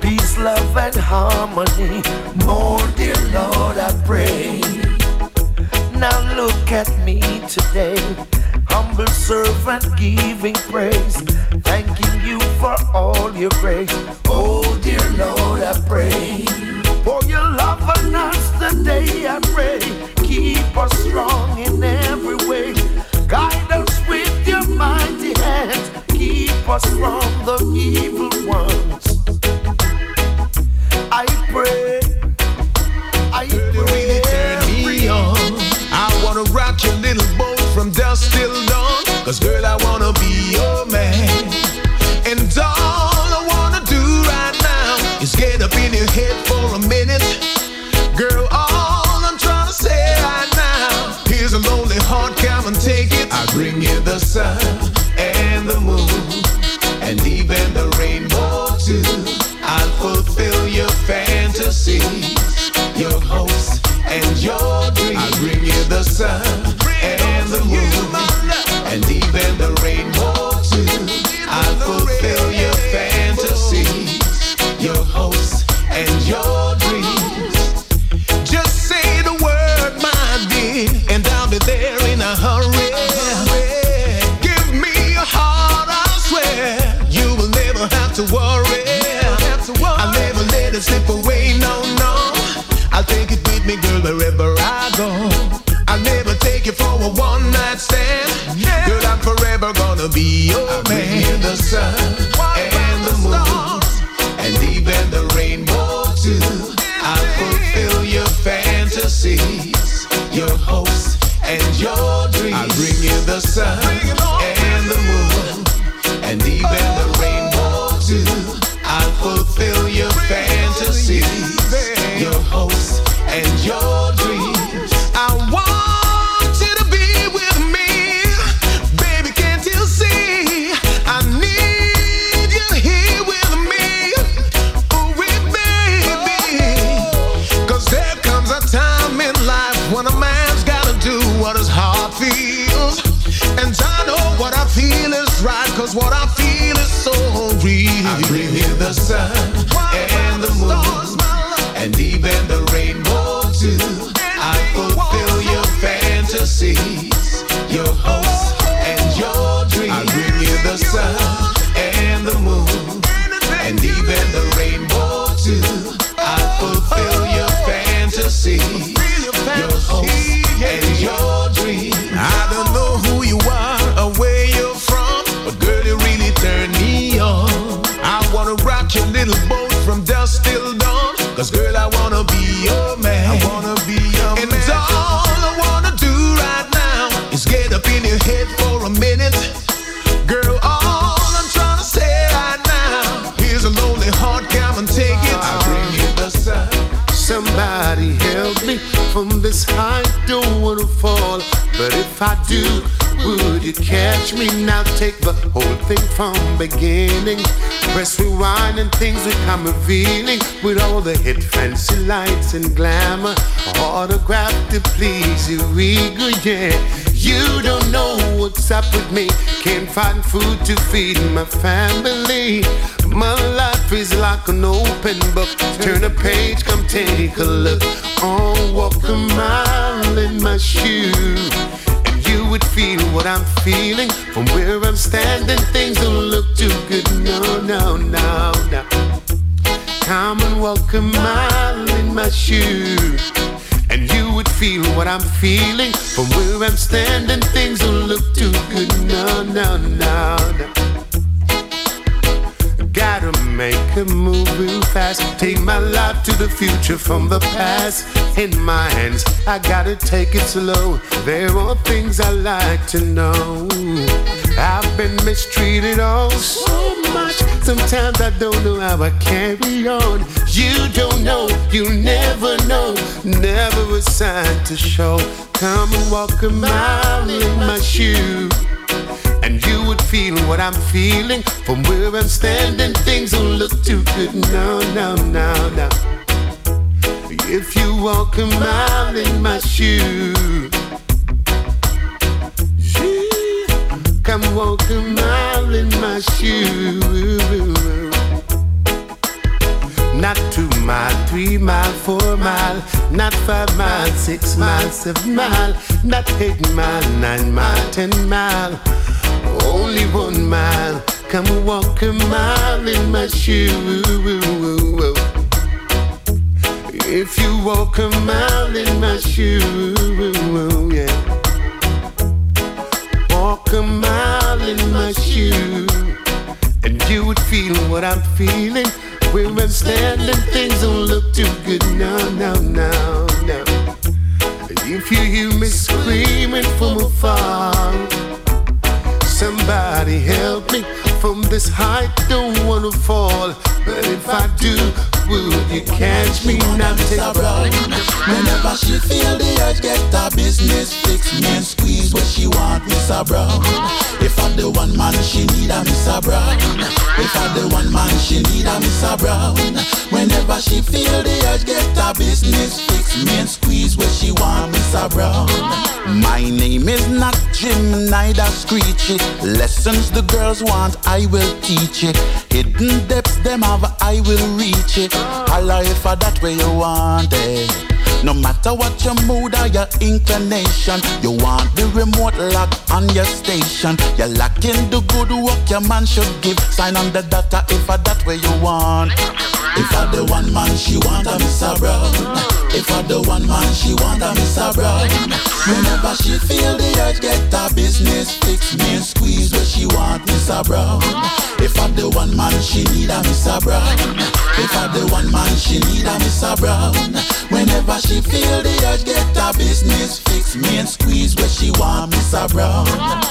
Peace, love, and harmony. More, dear Lord, I pray. Now look at me today, humble servant giving praise, thanking you for all your grace. Oh dear Lord, I pray today. I pray, keep us strong in every way. Guide us with your mighty hands, keep us from the evil ones. I pray, I pray. turn me on. I wanna rock your little boat from dusk till dawn. Cause girl, I wanna from beginning. Press rewind and things become revealing with all the hit fancy lights and glamour. Autograph to please you, ego, yeah. You don't know what's up with me. Can't find food to feed my family. My life is like an open book. Turn a page, come take a look. Oh, walk a mile in my shoe. You would feel what I'm feeling. From where I'm standing, things don't look too good. No, no, no, no. Come and walk a mile in my shoe. And you would feel what I'm feeling. From where I'm standing, things don't look too good. No, no, no, no. Gotta make a move real fast. Take my life to the future from the past. In my hands, I gotta take it slow. There are things I like to know. I've been mistreated all so much. Sometimes I don't know how I carry on. You don't know, you never know. Never a sign to show. Come and walk a mile in my shoe. You would feel what I'm feeling from where I'm standing. Things don't look too good. now, now, now, now. If you walk a mile in my shoe, come walk a mile in my shoe. Not two mile, three mile, four mile, not five mile, six mile, seven mile, not eight mile, nine mile, ten mile, only one mile. Come walk a mile in my shoe. If you walk a mile in my shoe, yeah. Walk a mile in my shoe, and you would feel what I'm feeling. Where I'm standing, things don't look too good. now, now, now, no. If you hear me screaming from afar, somebody help me from this height. Don't wanna fall, but if I do, would you catch me? Now a. Whenever she feel the urge, get her business fix me and squeeze what she want, Miss Brown. If I'm the one man she need, a Miss Brown. If I'm the one man she need, a Miss Brown. Whenever she feel the urge, get her business fix me and squeeze what she want, Miss Brown. My name is not Jim, neither Screechy. Lessons the girls want, I will teach it. Hidden depths them have, I will reach it. Holla if I that way you want it. No matter what your mood or your inclination, you want the remote lock on your station. You're lacking the good work your man should give. Sign on the data if I that way you want. If I the one man she want a Miss Brown. If I the one man she want a Miss Brown. Whenever she feel the urge, get her business fix me and squeeze what she want Miss Brown. If I the one man she need a Miss Brown. If I the one man she need a Miss Brown. Whenever she feel the urge, get her business fix me and squeeze where she want Miss Brown.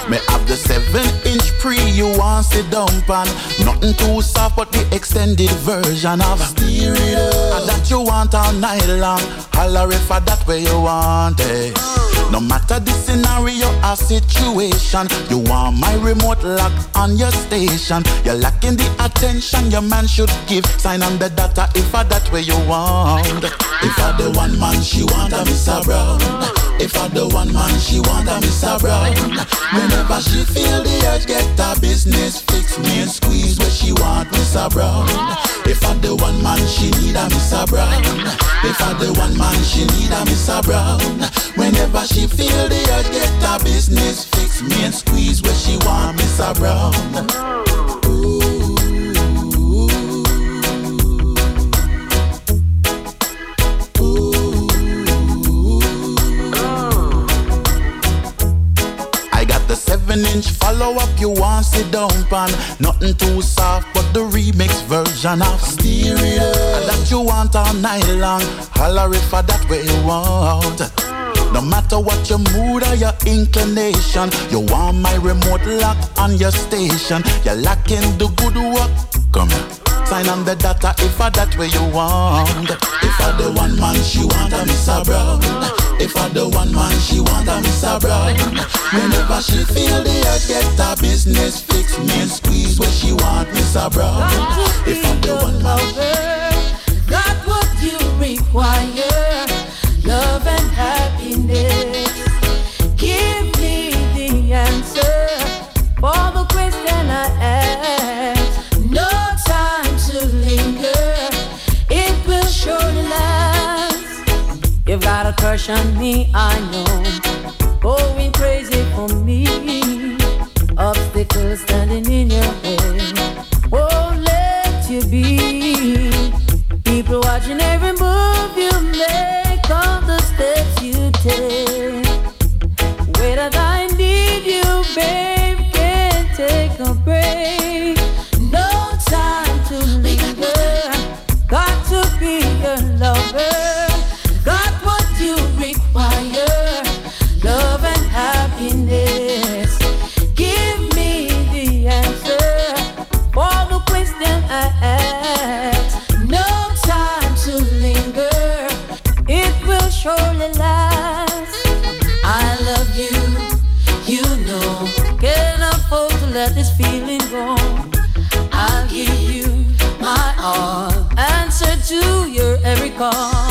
Me have the seven inch pre you want sit down pan. Nothing too soft but the extended version of steer it up. And that you want all night long. Holler if I that way you want it. No matter the scenario, or situation. You want my remote lock on your station. You're lacking the attention your man should give. Sign on the data if I that way you want. If I the one man she want a Mr. Brown. If I the one man she want a Mr. Brown. Whenever she feel the urge, get her business fix me and squeeze where she want Mr. Brown. If I the one man she need a Mr. Brown. If I the one man she need a Mr. Brown. Whenever she feel the urge, get her business fix me and squeeze where she want Mr. Brown. Seven inch. Follow up you want sit down pan. Nothing too soft but the remix version of stereo. That you want all night long. Holler if I that way you want. No matter what your mood or your inclination you want my remote lock on your station. You're lacking the good work. Come. here sign on the data if I that way you want. If I the one man she want a Mr. Brown. If I the one man she want a Mr. Brown. Whenever she feel the urge, get her business fix me and squeeze what she want, Mr. Brown. If I the one man, got what you require, crush on me, I know. Oh, Going crazy for me. Obstacles standing in your way. Won't let you be. People watching every move you make, all the steps you take. Call.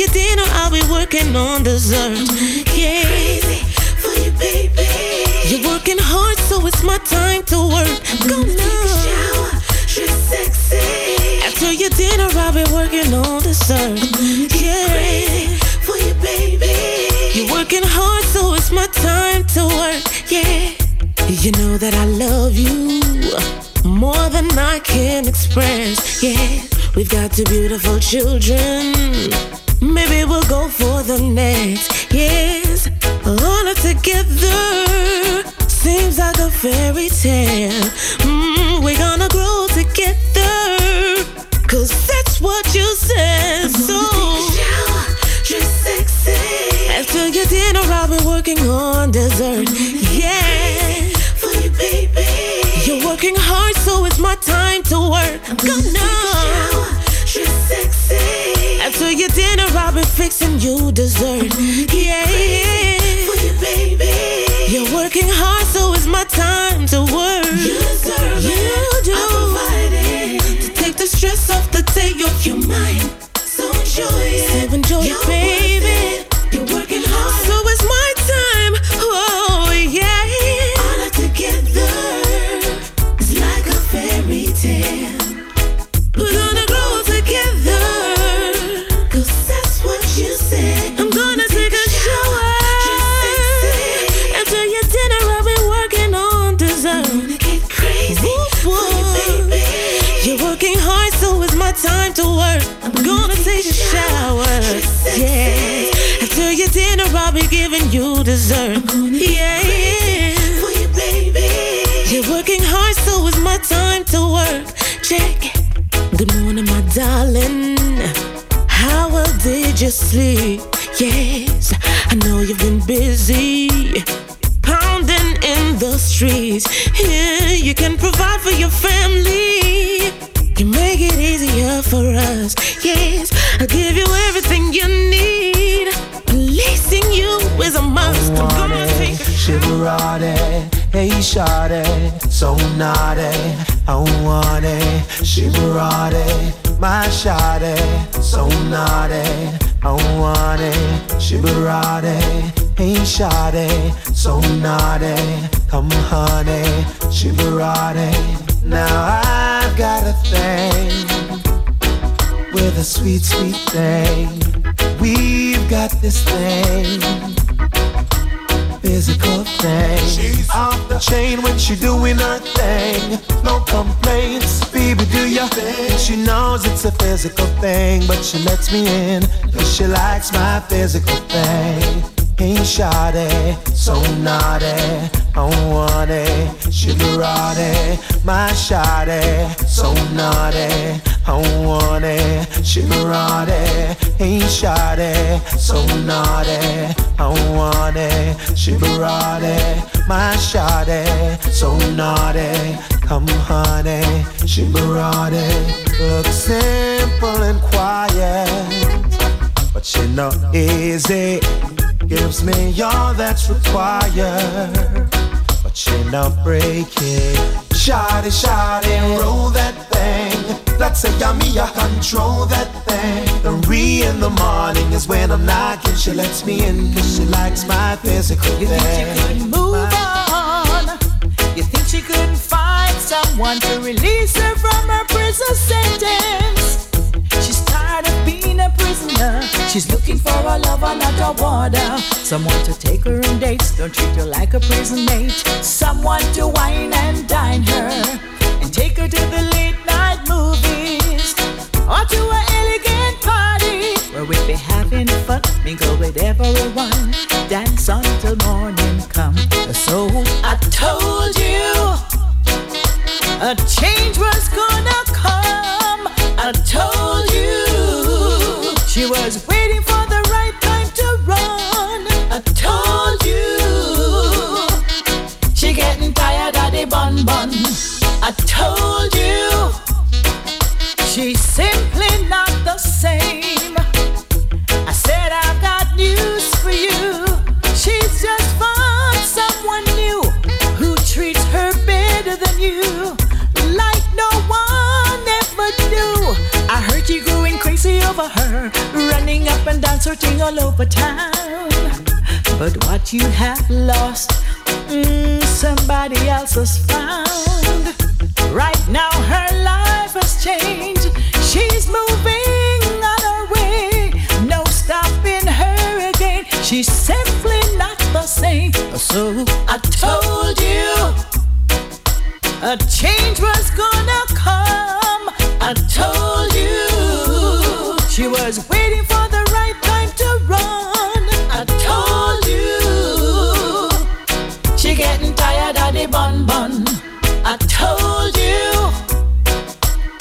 After your dinner, I'll be working on dessert. Yeah, crazy for you, baby. You're working hard, so it's my time to work. Go a shower, dress sexy. After your dinner, I'll be working on dessert. Yeah, crazy for you, baby. You're working hard, so it's my time to work. Yeah, you know that I love you more than I can express. Yeah, we've got two beautiful children. Maybe we'll go for the next. Yes. Oh, together seems like a fairy tale. Mm, we're gonna grow together, cause that's what you said. So, after your dinner, I'll be working on dessert. Yeah, for you, baby. You're working hard, so it's my time to work. I'm gonna. After your dinner, I'll be fixing you dessert. Yeah, for you, baby. You're working hard, so it's my time to work. You deserve you it. do. I'm providing to take the stress off the table. You're mine, so enjoy it. So enjoy it, baby. Sleep? Yes, I know you've been busy. Pounding in the streets. Yeah, you can provide for your family. You make it easier for us. Yes, I'll give you everything you need. Pleasing you is a must. I'm gonna take a Shivarade, hey shawty, so naughty, I want it. Shivarade, my shawty, so naughty, I want it. Shivarade, hey shawty, so naughty, come honey. Shivarade, now I've got a thing with a sweet, sweet thing. We've got this thing physical thing. She's off the chain when she doing her thing. No complaints, baby, do thing. She knows it's a physical thing, but she lets me in. Cause she likes my physical thing. Hey, shawty, so naughty, I want it. She my shawty, so naughty, I want it. She rotty, hey, shawty, so naughty, I want it. She rotty, my shawty, so naughty, come honey. She rotty, looks simple and quiet, but she not easy gives me all that's required, but she not breaking. Shawty, shawty, roll that Let's say yummy, I control that thing. The re in the morning is when I'm knocking. She lets me in cause she likes my physical You think she couldn't move on? You think she couldn't find someone to release her from her prison sentence? She's tired of being a prisoner. She's looking for a lover, not a warder. Someone to take her on dates, don't treat her like a prison mate. Someone to wine and dine her and take her to the late or to an elegant party where we'd be having fun, mingle with everyone, dance until morning come. So I told you a change was gonna come. I told you she was waiting for the right time to run. I told you she getting tired of the bun bun. I told you said searching all over town. But what you have lost, mm, somebody else has found. Right now her life has changed. She's moving She's simply not the same. So I told you a change was gonna come. I told you she was waiting for the right time to run. I told you she getting tired of the bun bun. I told you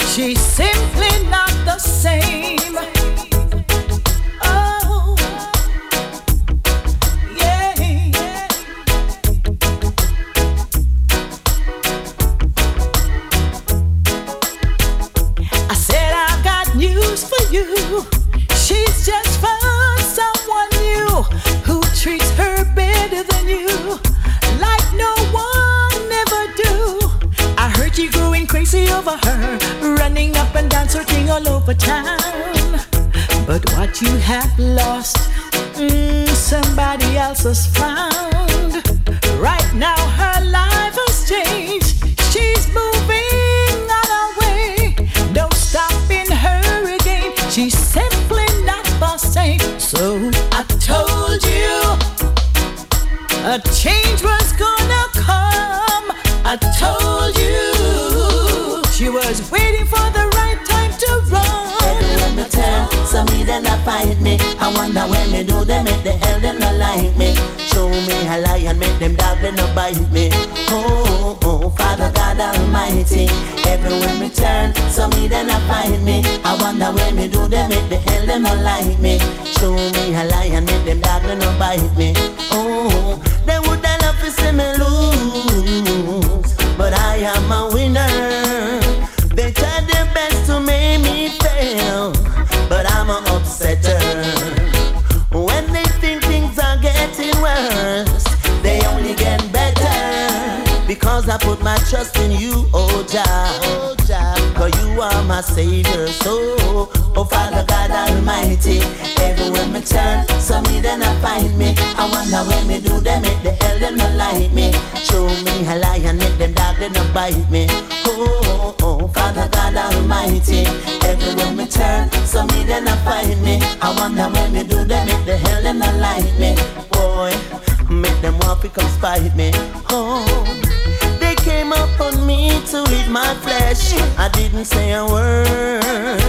she's simply not the same. you. She's just found someone new who treats her better than you, like no one ever do. I heard you growing crazy over her, running up and down, searching all over town. But what you have lost, mm, somebody else has found. Not. So I told you a change was gonna come. I told you she was waiting so me then I find me. I wonder when me do them, make the hell them not like me. Show me a lion, make them dog they not bite me. Oh, oh, oh, Father God Almighty. Everywhere me turn, so me then I find me. I wonder when me do them, make the hell them not like me. Show me a lion, make them dog they not bite me. Oh, they would I love to see me lose, but I am a I put my trust in you, oh Jah. Cause you are my savior, so oh Father God Almighty. Everywhere me turn, so me then I find me. I wonder when me do them, make the hell them not like me. Show me a lion, make them dog they not bite me. Oh, oh, oh, Father God Almighty. Everywhere me turn, so me then I find me. I wonder when me do them, make the hell them not like me. Boy, make them want to come spite me. Oh. Came up on me to eat my flesh. I didn't say a word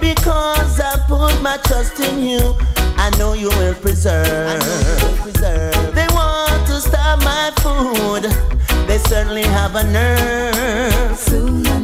because I put my trust in you. I know you will preserve. They want to stop my food. They certainly have a nerve.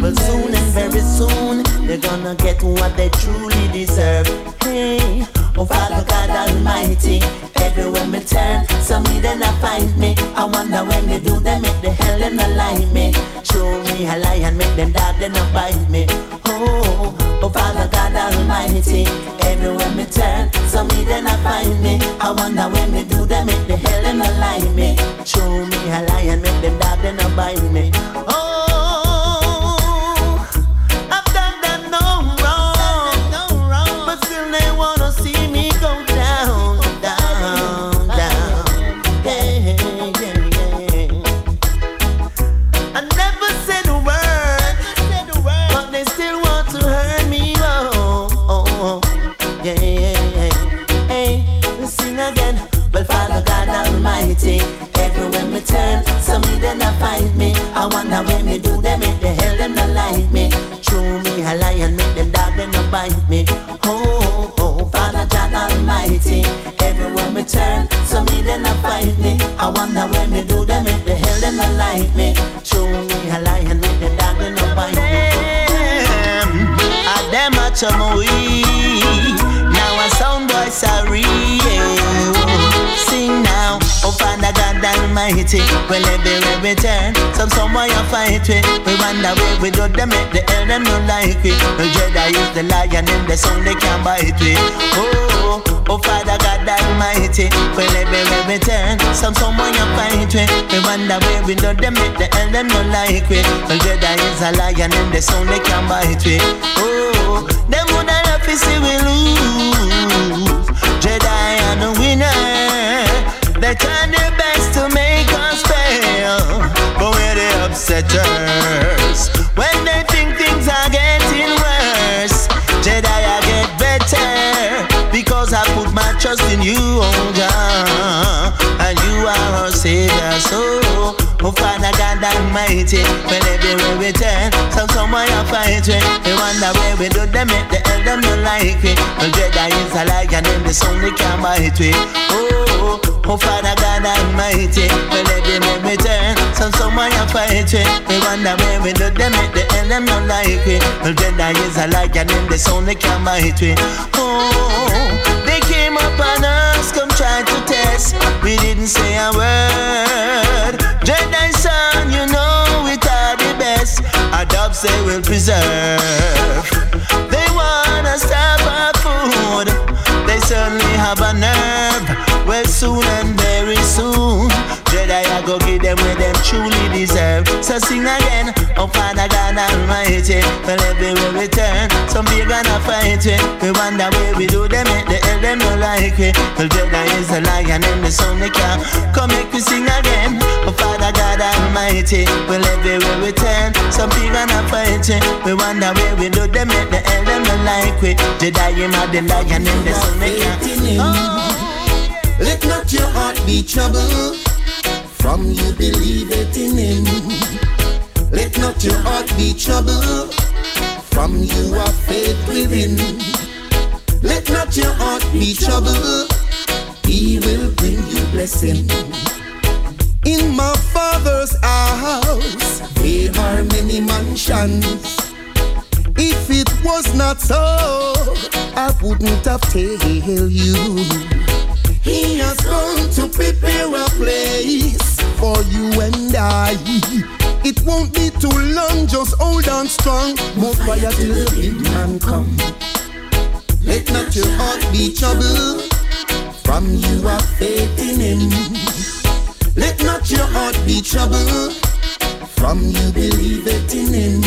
but soon and very soon, they're gonna get what they truly deserve. Hey, oh Father God Almighty, everywhere me turn, so me then I find me. I wonder when they do them, make the hell them not like me. Show me a lion, make them dog, they not bite me. Oh, oh Father God Almighty, everywhere me turn, so me then I find me. I wonder when they do them, make the hell them not like me. Show me a lion, make them dog, they not bite me. Oh, I wonder when me do them, make the hell them not like me. Show me a lion, make them dog them not bite me. Oh, oh, oh, Father God Almighty, everywhere me turn, so me then I find me. I wonder when me do them, make the hell them not like me. Show me a lion, make them dog them not bite me. I them a chamoy. Now a sound boy sorry. Yeah. Sing now, God Almighty. Well everywhere we turn, some someone you fight with. We wonder where we do them make the hell them not like we. Well Jedi is the lion in the song they can't bite with. Oh, oh Father God Almighty. Well everywhere we turn, some someone you fight with. We wonder where we do them make the hell them not like we. Well Jedi is a lion in the song they can't bite with. Oh, them would love to see we lose. Jedi are the winner. They try their best to make us fail, but we're the upsetters. When they think things are getting worse, Jedi I get better because I put my trust in you, oh God, and you are our savior. So, oh Father God Almighty, when everywhere we turn, some someone you fight with. We wonder where we do them, make the hell them not like it. Well, Jedi is a lion and the song they can't bite with. Oh, oh oh Father God Almighty, when everywhere we turn, some someone you fight with. We wonder where we do them, make the hell them not like it. Well, Jedi is a lion and the song they can't bite with. Oh, they came up on us, come try to test. We didn't say a word. Jedi son, you know it are the best. Our dubs they will preserve. They wanna stop our food. They certainly have a nerve. Well, soon and very soon, Jedi I go give them where them truly deserve. So sing again, oh Father God Almighty. Well, everywhere we turn, some big gonna fight it. We wonder where we do them, eh? it, the hell them no like it. Well, Jedi is a lion and the son they can Come make we sing again, oh Father God Almighty. Well, everywhere we turn, some big gonna fight it. We wonder where we do them, eh? it, the hell them no like it. Jedi is the lion and the son they can Oh. Let not your heart be troubled. From you believe it in him. Let not your heart be troubled. From you have faith within. Let not your heart be troubled. He will bring you blessing. In my father's house, there are many mansions. If it was not so, I wouldn't have tell you. He has gone to prepare a place for you and I. It won't be too long, just hold on strong. More fire till the big man come. Let not your heart be troubled. From you have faith in him. Let not your heart be troubled. From you believe it in him.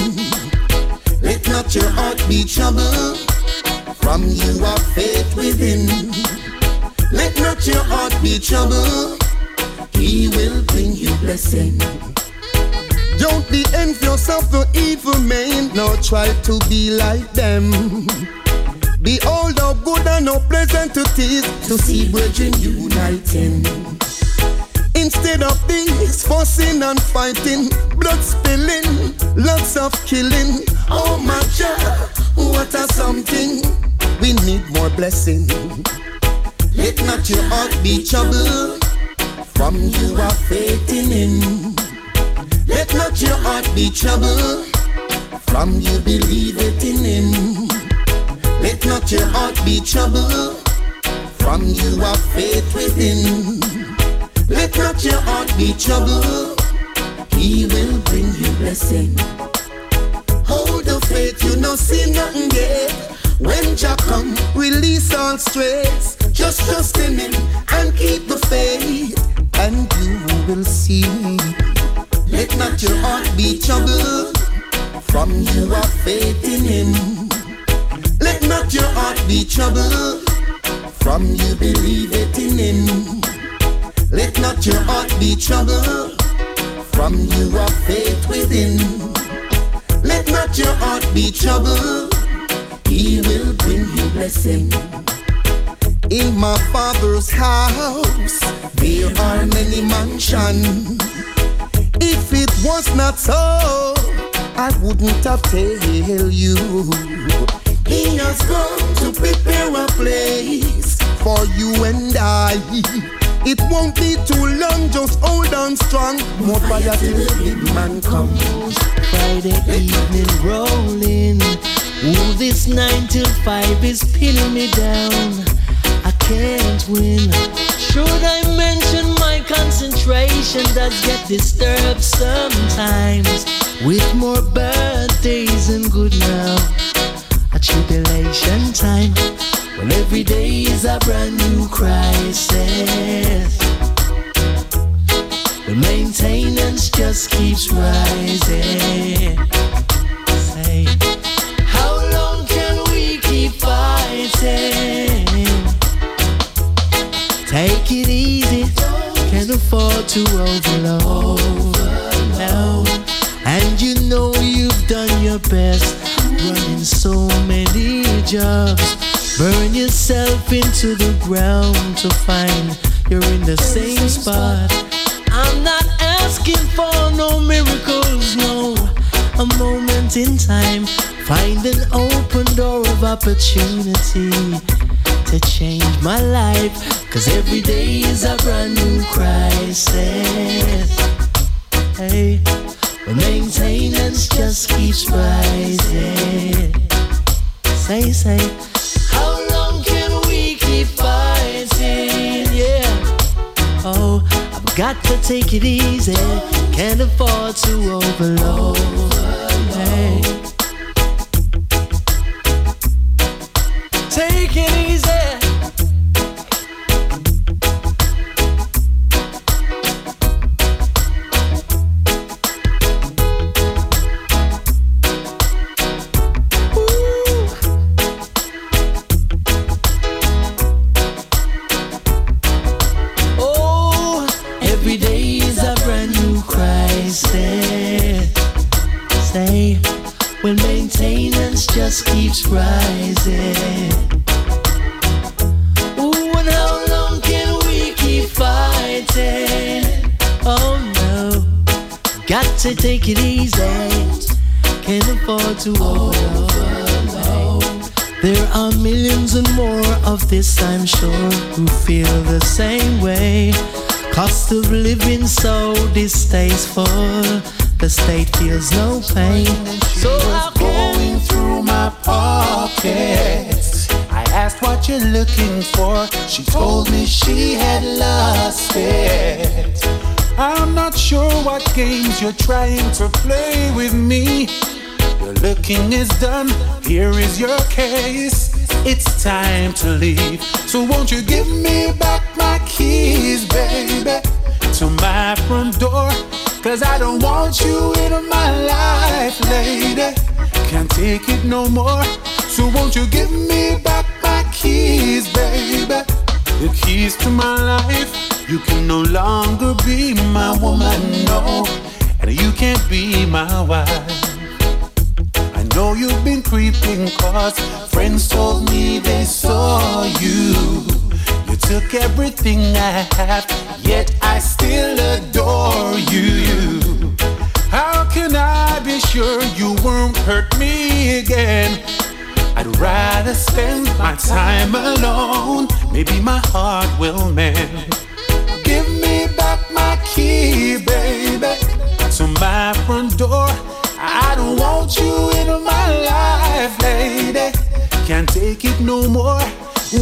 Let not your heart be troubled. From you have faith within. Let not your heart be troubled. He will bring you blessing. Don't be envious of the evil man, nor try to be like them. Behold how good and how pleasant it is to see brethren uniting. Instead of things fussing and fighting, blood spilling, lots of killing. Oh my God, what a something! We need more blessing. Let not your heart be troubled. From you have faith in him. Let not your heart be troubled. From you believe it in him. Let not your heart be troubled. From you have faith within. Let not your heart be troubled. He will bring you blessing. Hold the faith, you no see nothing yet. When Jah come, release all stress. Just trust in Him and keep the faith, and you will see. Let not your heart be troubled. From you have faith in Him. Let not your heart be troubled. From you believe it in Him. Let not your heart be troubled. From you have faith within. Let not your heart be troubled. He will bring you blessing. In my father's house, there are many mansions. If it was not so, I wouldn't have tell you. He has gone to prepare a place for you and I. It won't be too long, just hold on strong. More fire till the big man comes. Friday evening rolling. Ooh, this nine till five is pinning me down. I can't win. Should I mention my concentration does get disturbed sometimes with more birthdays and good now. A tribulation time when every day is a brand new crisis. The maintenance just keeps rising. Say, Take it easy, can't afford to overload. And you know you've done your best, running so many jobs. Burn yourself into the ground to find you're in the same spot. I'm not asking for no miracles, no. A moment in time, find an open door of opportunity to change my life. Cause every day is a brand new crisis. Hey, but maintenance just keeps rising. Say, say, how long can we keep fighting? Yeah. Oh, got to take it easy. Can't afford to overload. Hey. Take it easy. Take it easy. Can't afford to overload. There are millions and more of this, I'm sure, who feel the same way. Cost of living so distasteful, the state feels no pain. So how going through my pockets. I asked what you're looking for. She told me she had lost it. I'm not sure what games you're trying to play with me. Your looking is done. Here is your case. It's time to leave. So won't you give me back my keys, baby, to my front door? Cause I don't want you in my life, lady. Can't take it no more. So won't you give me back my keys, baby? The keys to my life. You can no longer be my woman, no. And you can't be my wife. I know you've been creeping cause friends told me they saw you. You took everything I have, yet I still adore you. How can I be sure you won't hurt me again? I'd rather spend my time alone. Maybe my heart will mend. Key, baby, to my front door. I don't want you in my life, lady. Can't take it no more.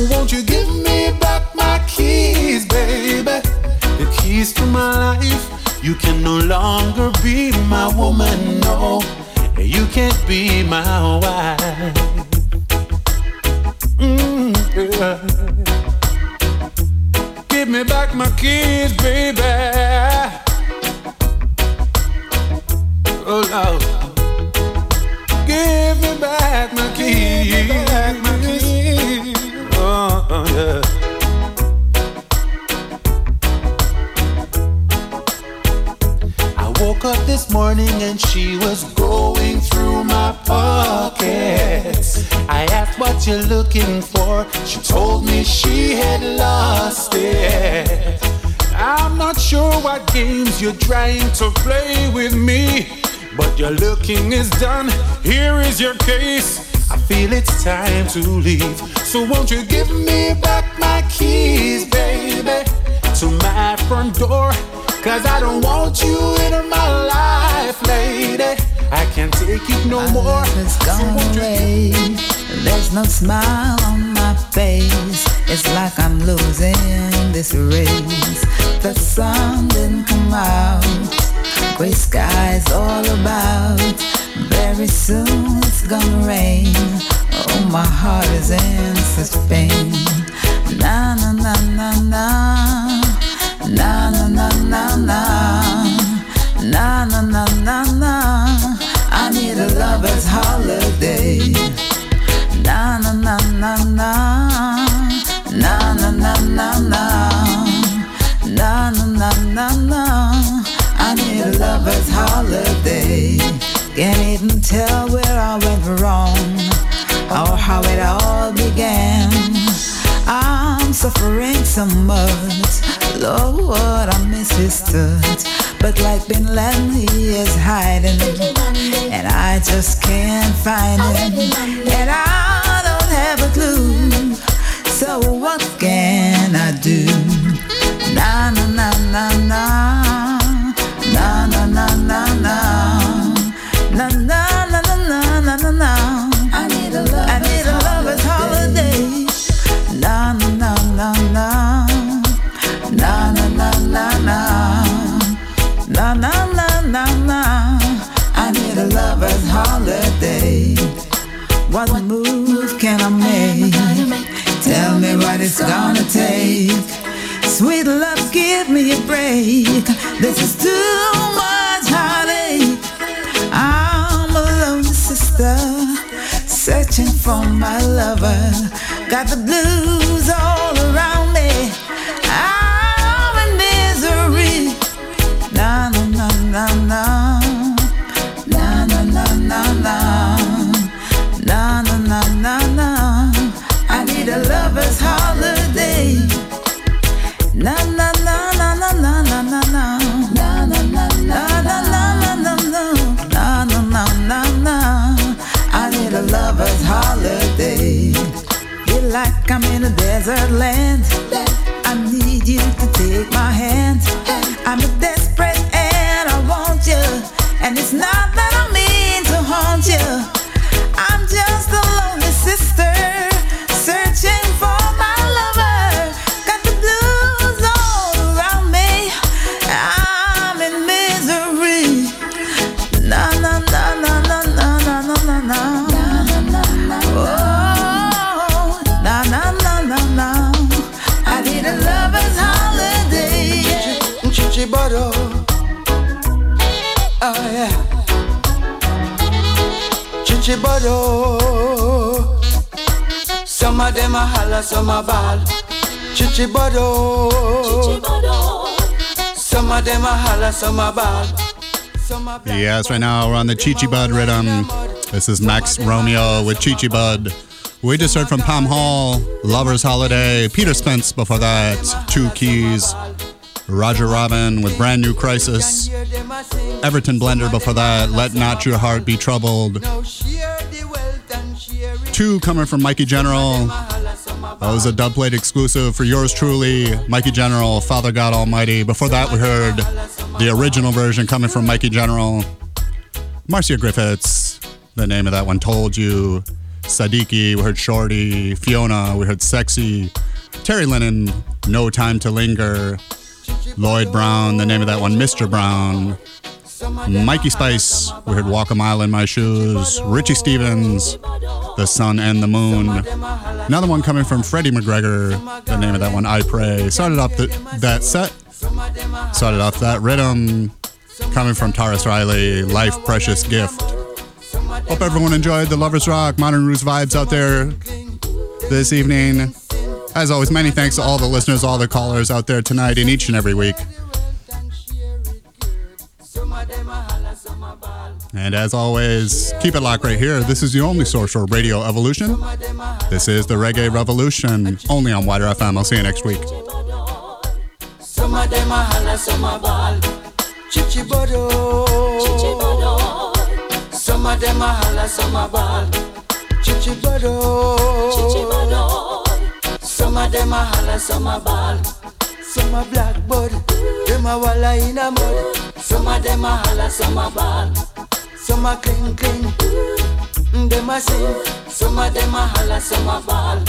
Won't you give me back my keys, baby? The keys to my life. You can no longer be my woman, no. You can't be my wife. Mm, yeah. Give me back my keys, baby. Oh Lord. Give me back my keys. Give back my keys. Oh, oh, yeah. Woke up this morning and she was going through my pockets. I asked what you're looking for. She told me she had lost it. I'm not sure what games you're trying to play with me, but your looking is done. Here is your case. I feel it's time to leave. So won't you give me back my keys, baby, to my front door? Cause I don't want you in my life, lady. I can't take it no more. Life has gone away. There's no smile on my face. It's like I'm losing this race. The sun didn't come out. Gray skies all about. Very soon it's gonna rain. Oh, my heart is in such pain. Na na na na na. Na na na na na. Na na na na na. I need a lover's holiday. Na na na na na. Na na na na na. Na na na na. I need a lover's holiday. Can't even tell where I went wrong or how it all began. Suffering so much. Lord, I miss his touch. But like Bin Laden, he is hiding. And I just can't find him. And I don't have a clue. So what can I do? Na na na. Na na na na na. Na na na na it's gonna take. Sweet love, give me a break. This is too much heartache. I'm a lonely sister, searching for my lover. Got the blues all around me. I'm in misery. Na na na na na. Na na na na like I'm in a desert land. Them a holla, some a ball. Chichi Bado. Some of them a holla, some a ball. Yes, right now we're on the Chichi Bud rhythm. This is Max Romeo with Chichi Bud. We just heard from Pam Hall, Lover's Holiday, Peter Spence before that, Two Keys, Roger Robin with Brand New Crisis, Everton Blender before that, Let Not Your Heart Be Troubled. Two coming from Mikey General. That was a dub plate exclusive for yours truly, Mikey General, Father God Almighty. Before that, we heard the original version coming from Mikey General. Marcia Griffiths, the name of that one told you. Sadiki, we heard Shorty. Fiona, we heard Sexy. Terry Linen, No Time to Linger. Lloyd Brown, the name of that one, Mr. Brown. Mikey Spice, we heard Walk a Mile in My Shoes. Richie Stephens, The Sun and the Moon. Another one coming from Freddie McGregor, the name of that one, I Pray. Started off the, that set, started off that rhythm coming from Tarrus Riley, Life Precious Gift. Hope everyone enjoyed the Lovers Rock, Modern Roots vibes out there this evening. As always, many thanks to all the listeners, all the callers out there tonight and each and every week. And as always, keep it locked right here. This is the only source for Radio Evolution. This is the Reggae Revolution, only on WIDR FM. I'll see you next week. Some of them a holla, some a ball. Chichi Bodo. Some of them a holla, some a ball. Chichi Bodo. Some of them a holla, some a ball. Some a black bud. Them a walla in a mud. Some of them a holla, some a ball. Some a cling cling. Mm, Them a sing. Some of them a holla, some a ball.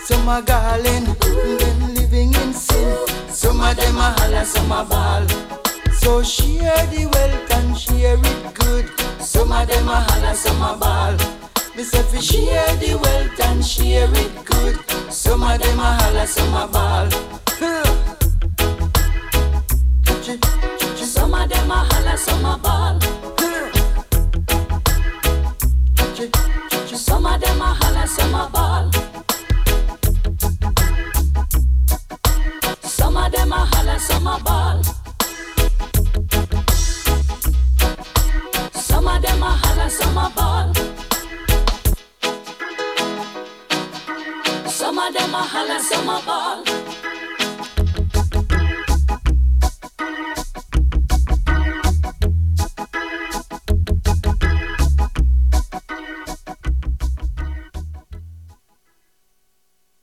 Some a garland. Mm, Them living in sin. Some of them a holla, some a ball. So share the wealth and share it good. Some of them a holla, some a ball. Me say fi share the wealth and share it good. Some of them a holla, some a ball. Some of them a holla, some a ball. Some of them a holla, some a ball. Some of them a holla, some a ball. Some of them a holla, some a ball. Some of them a holla, some a ball.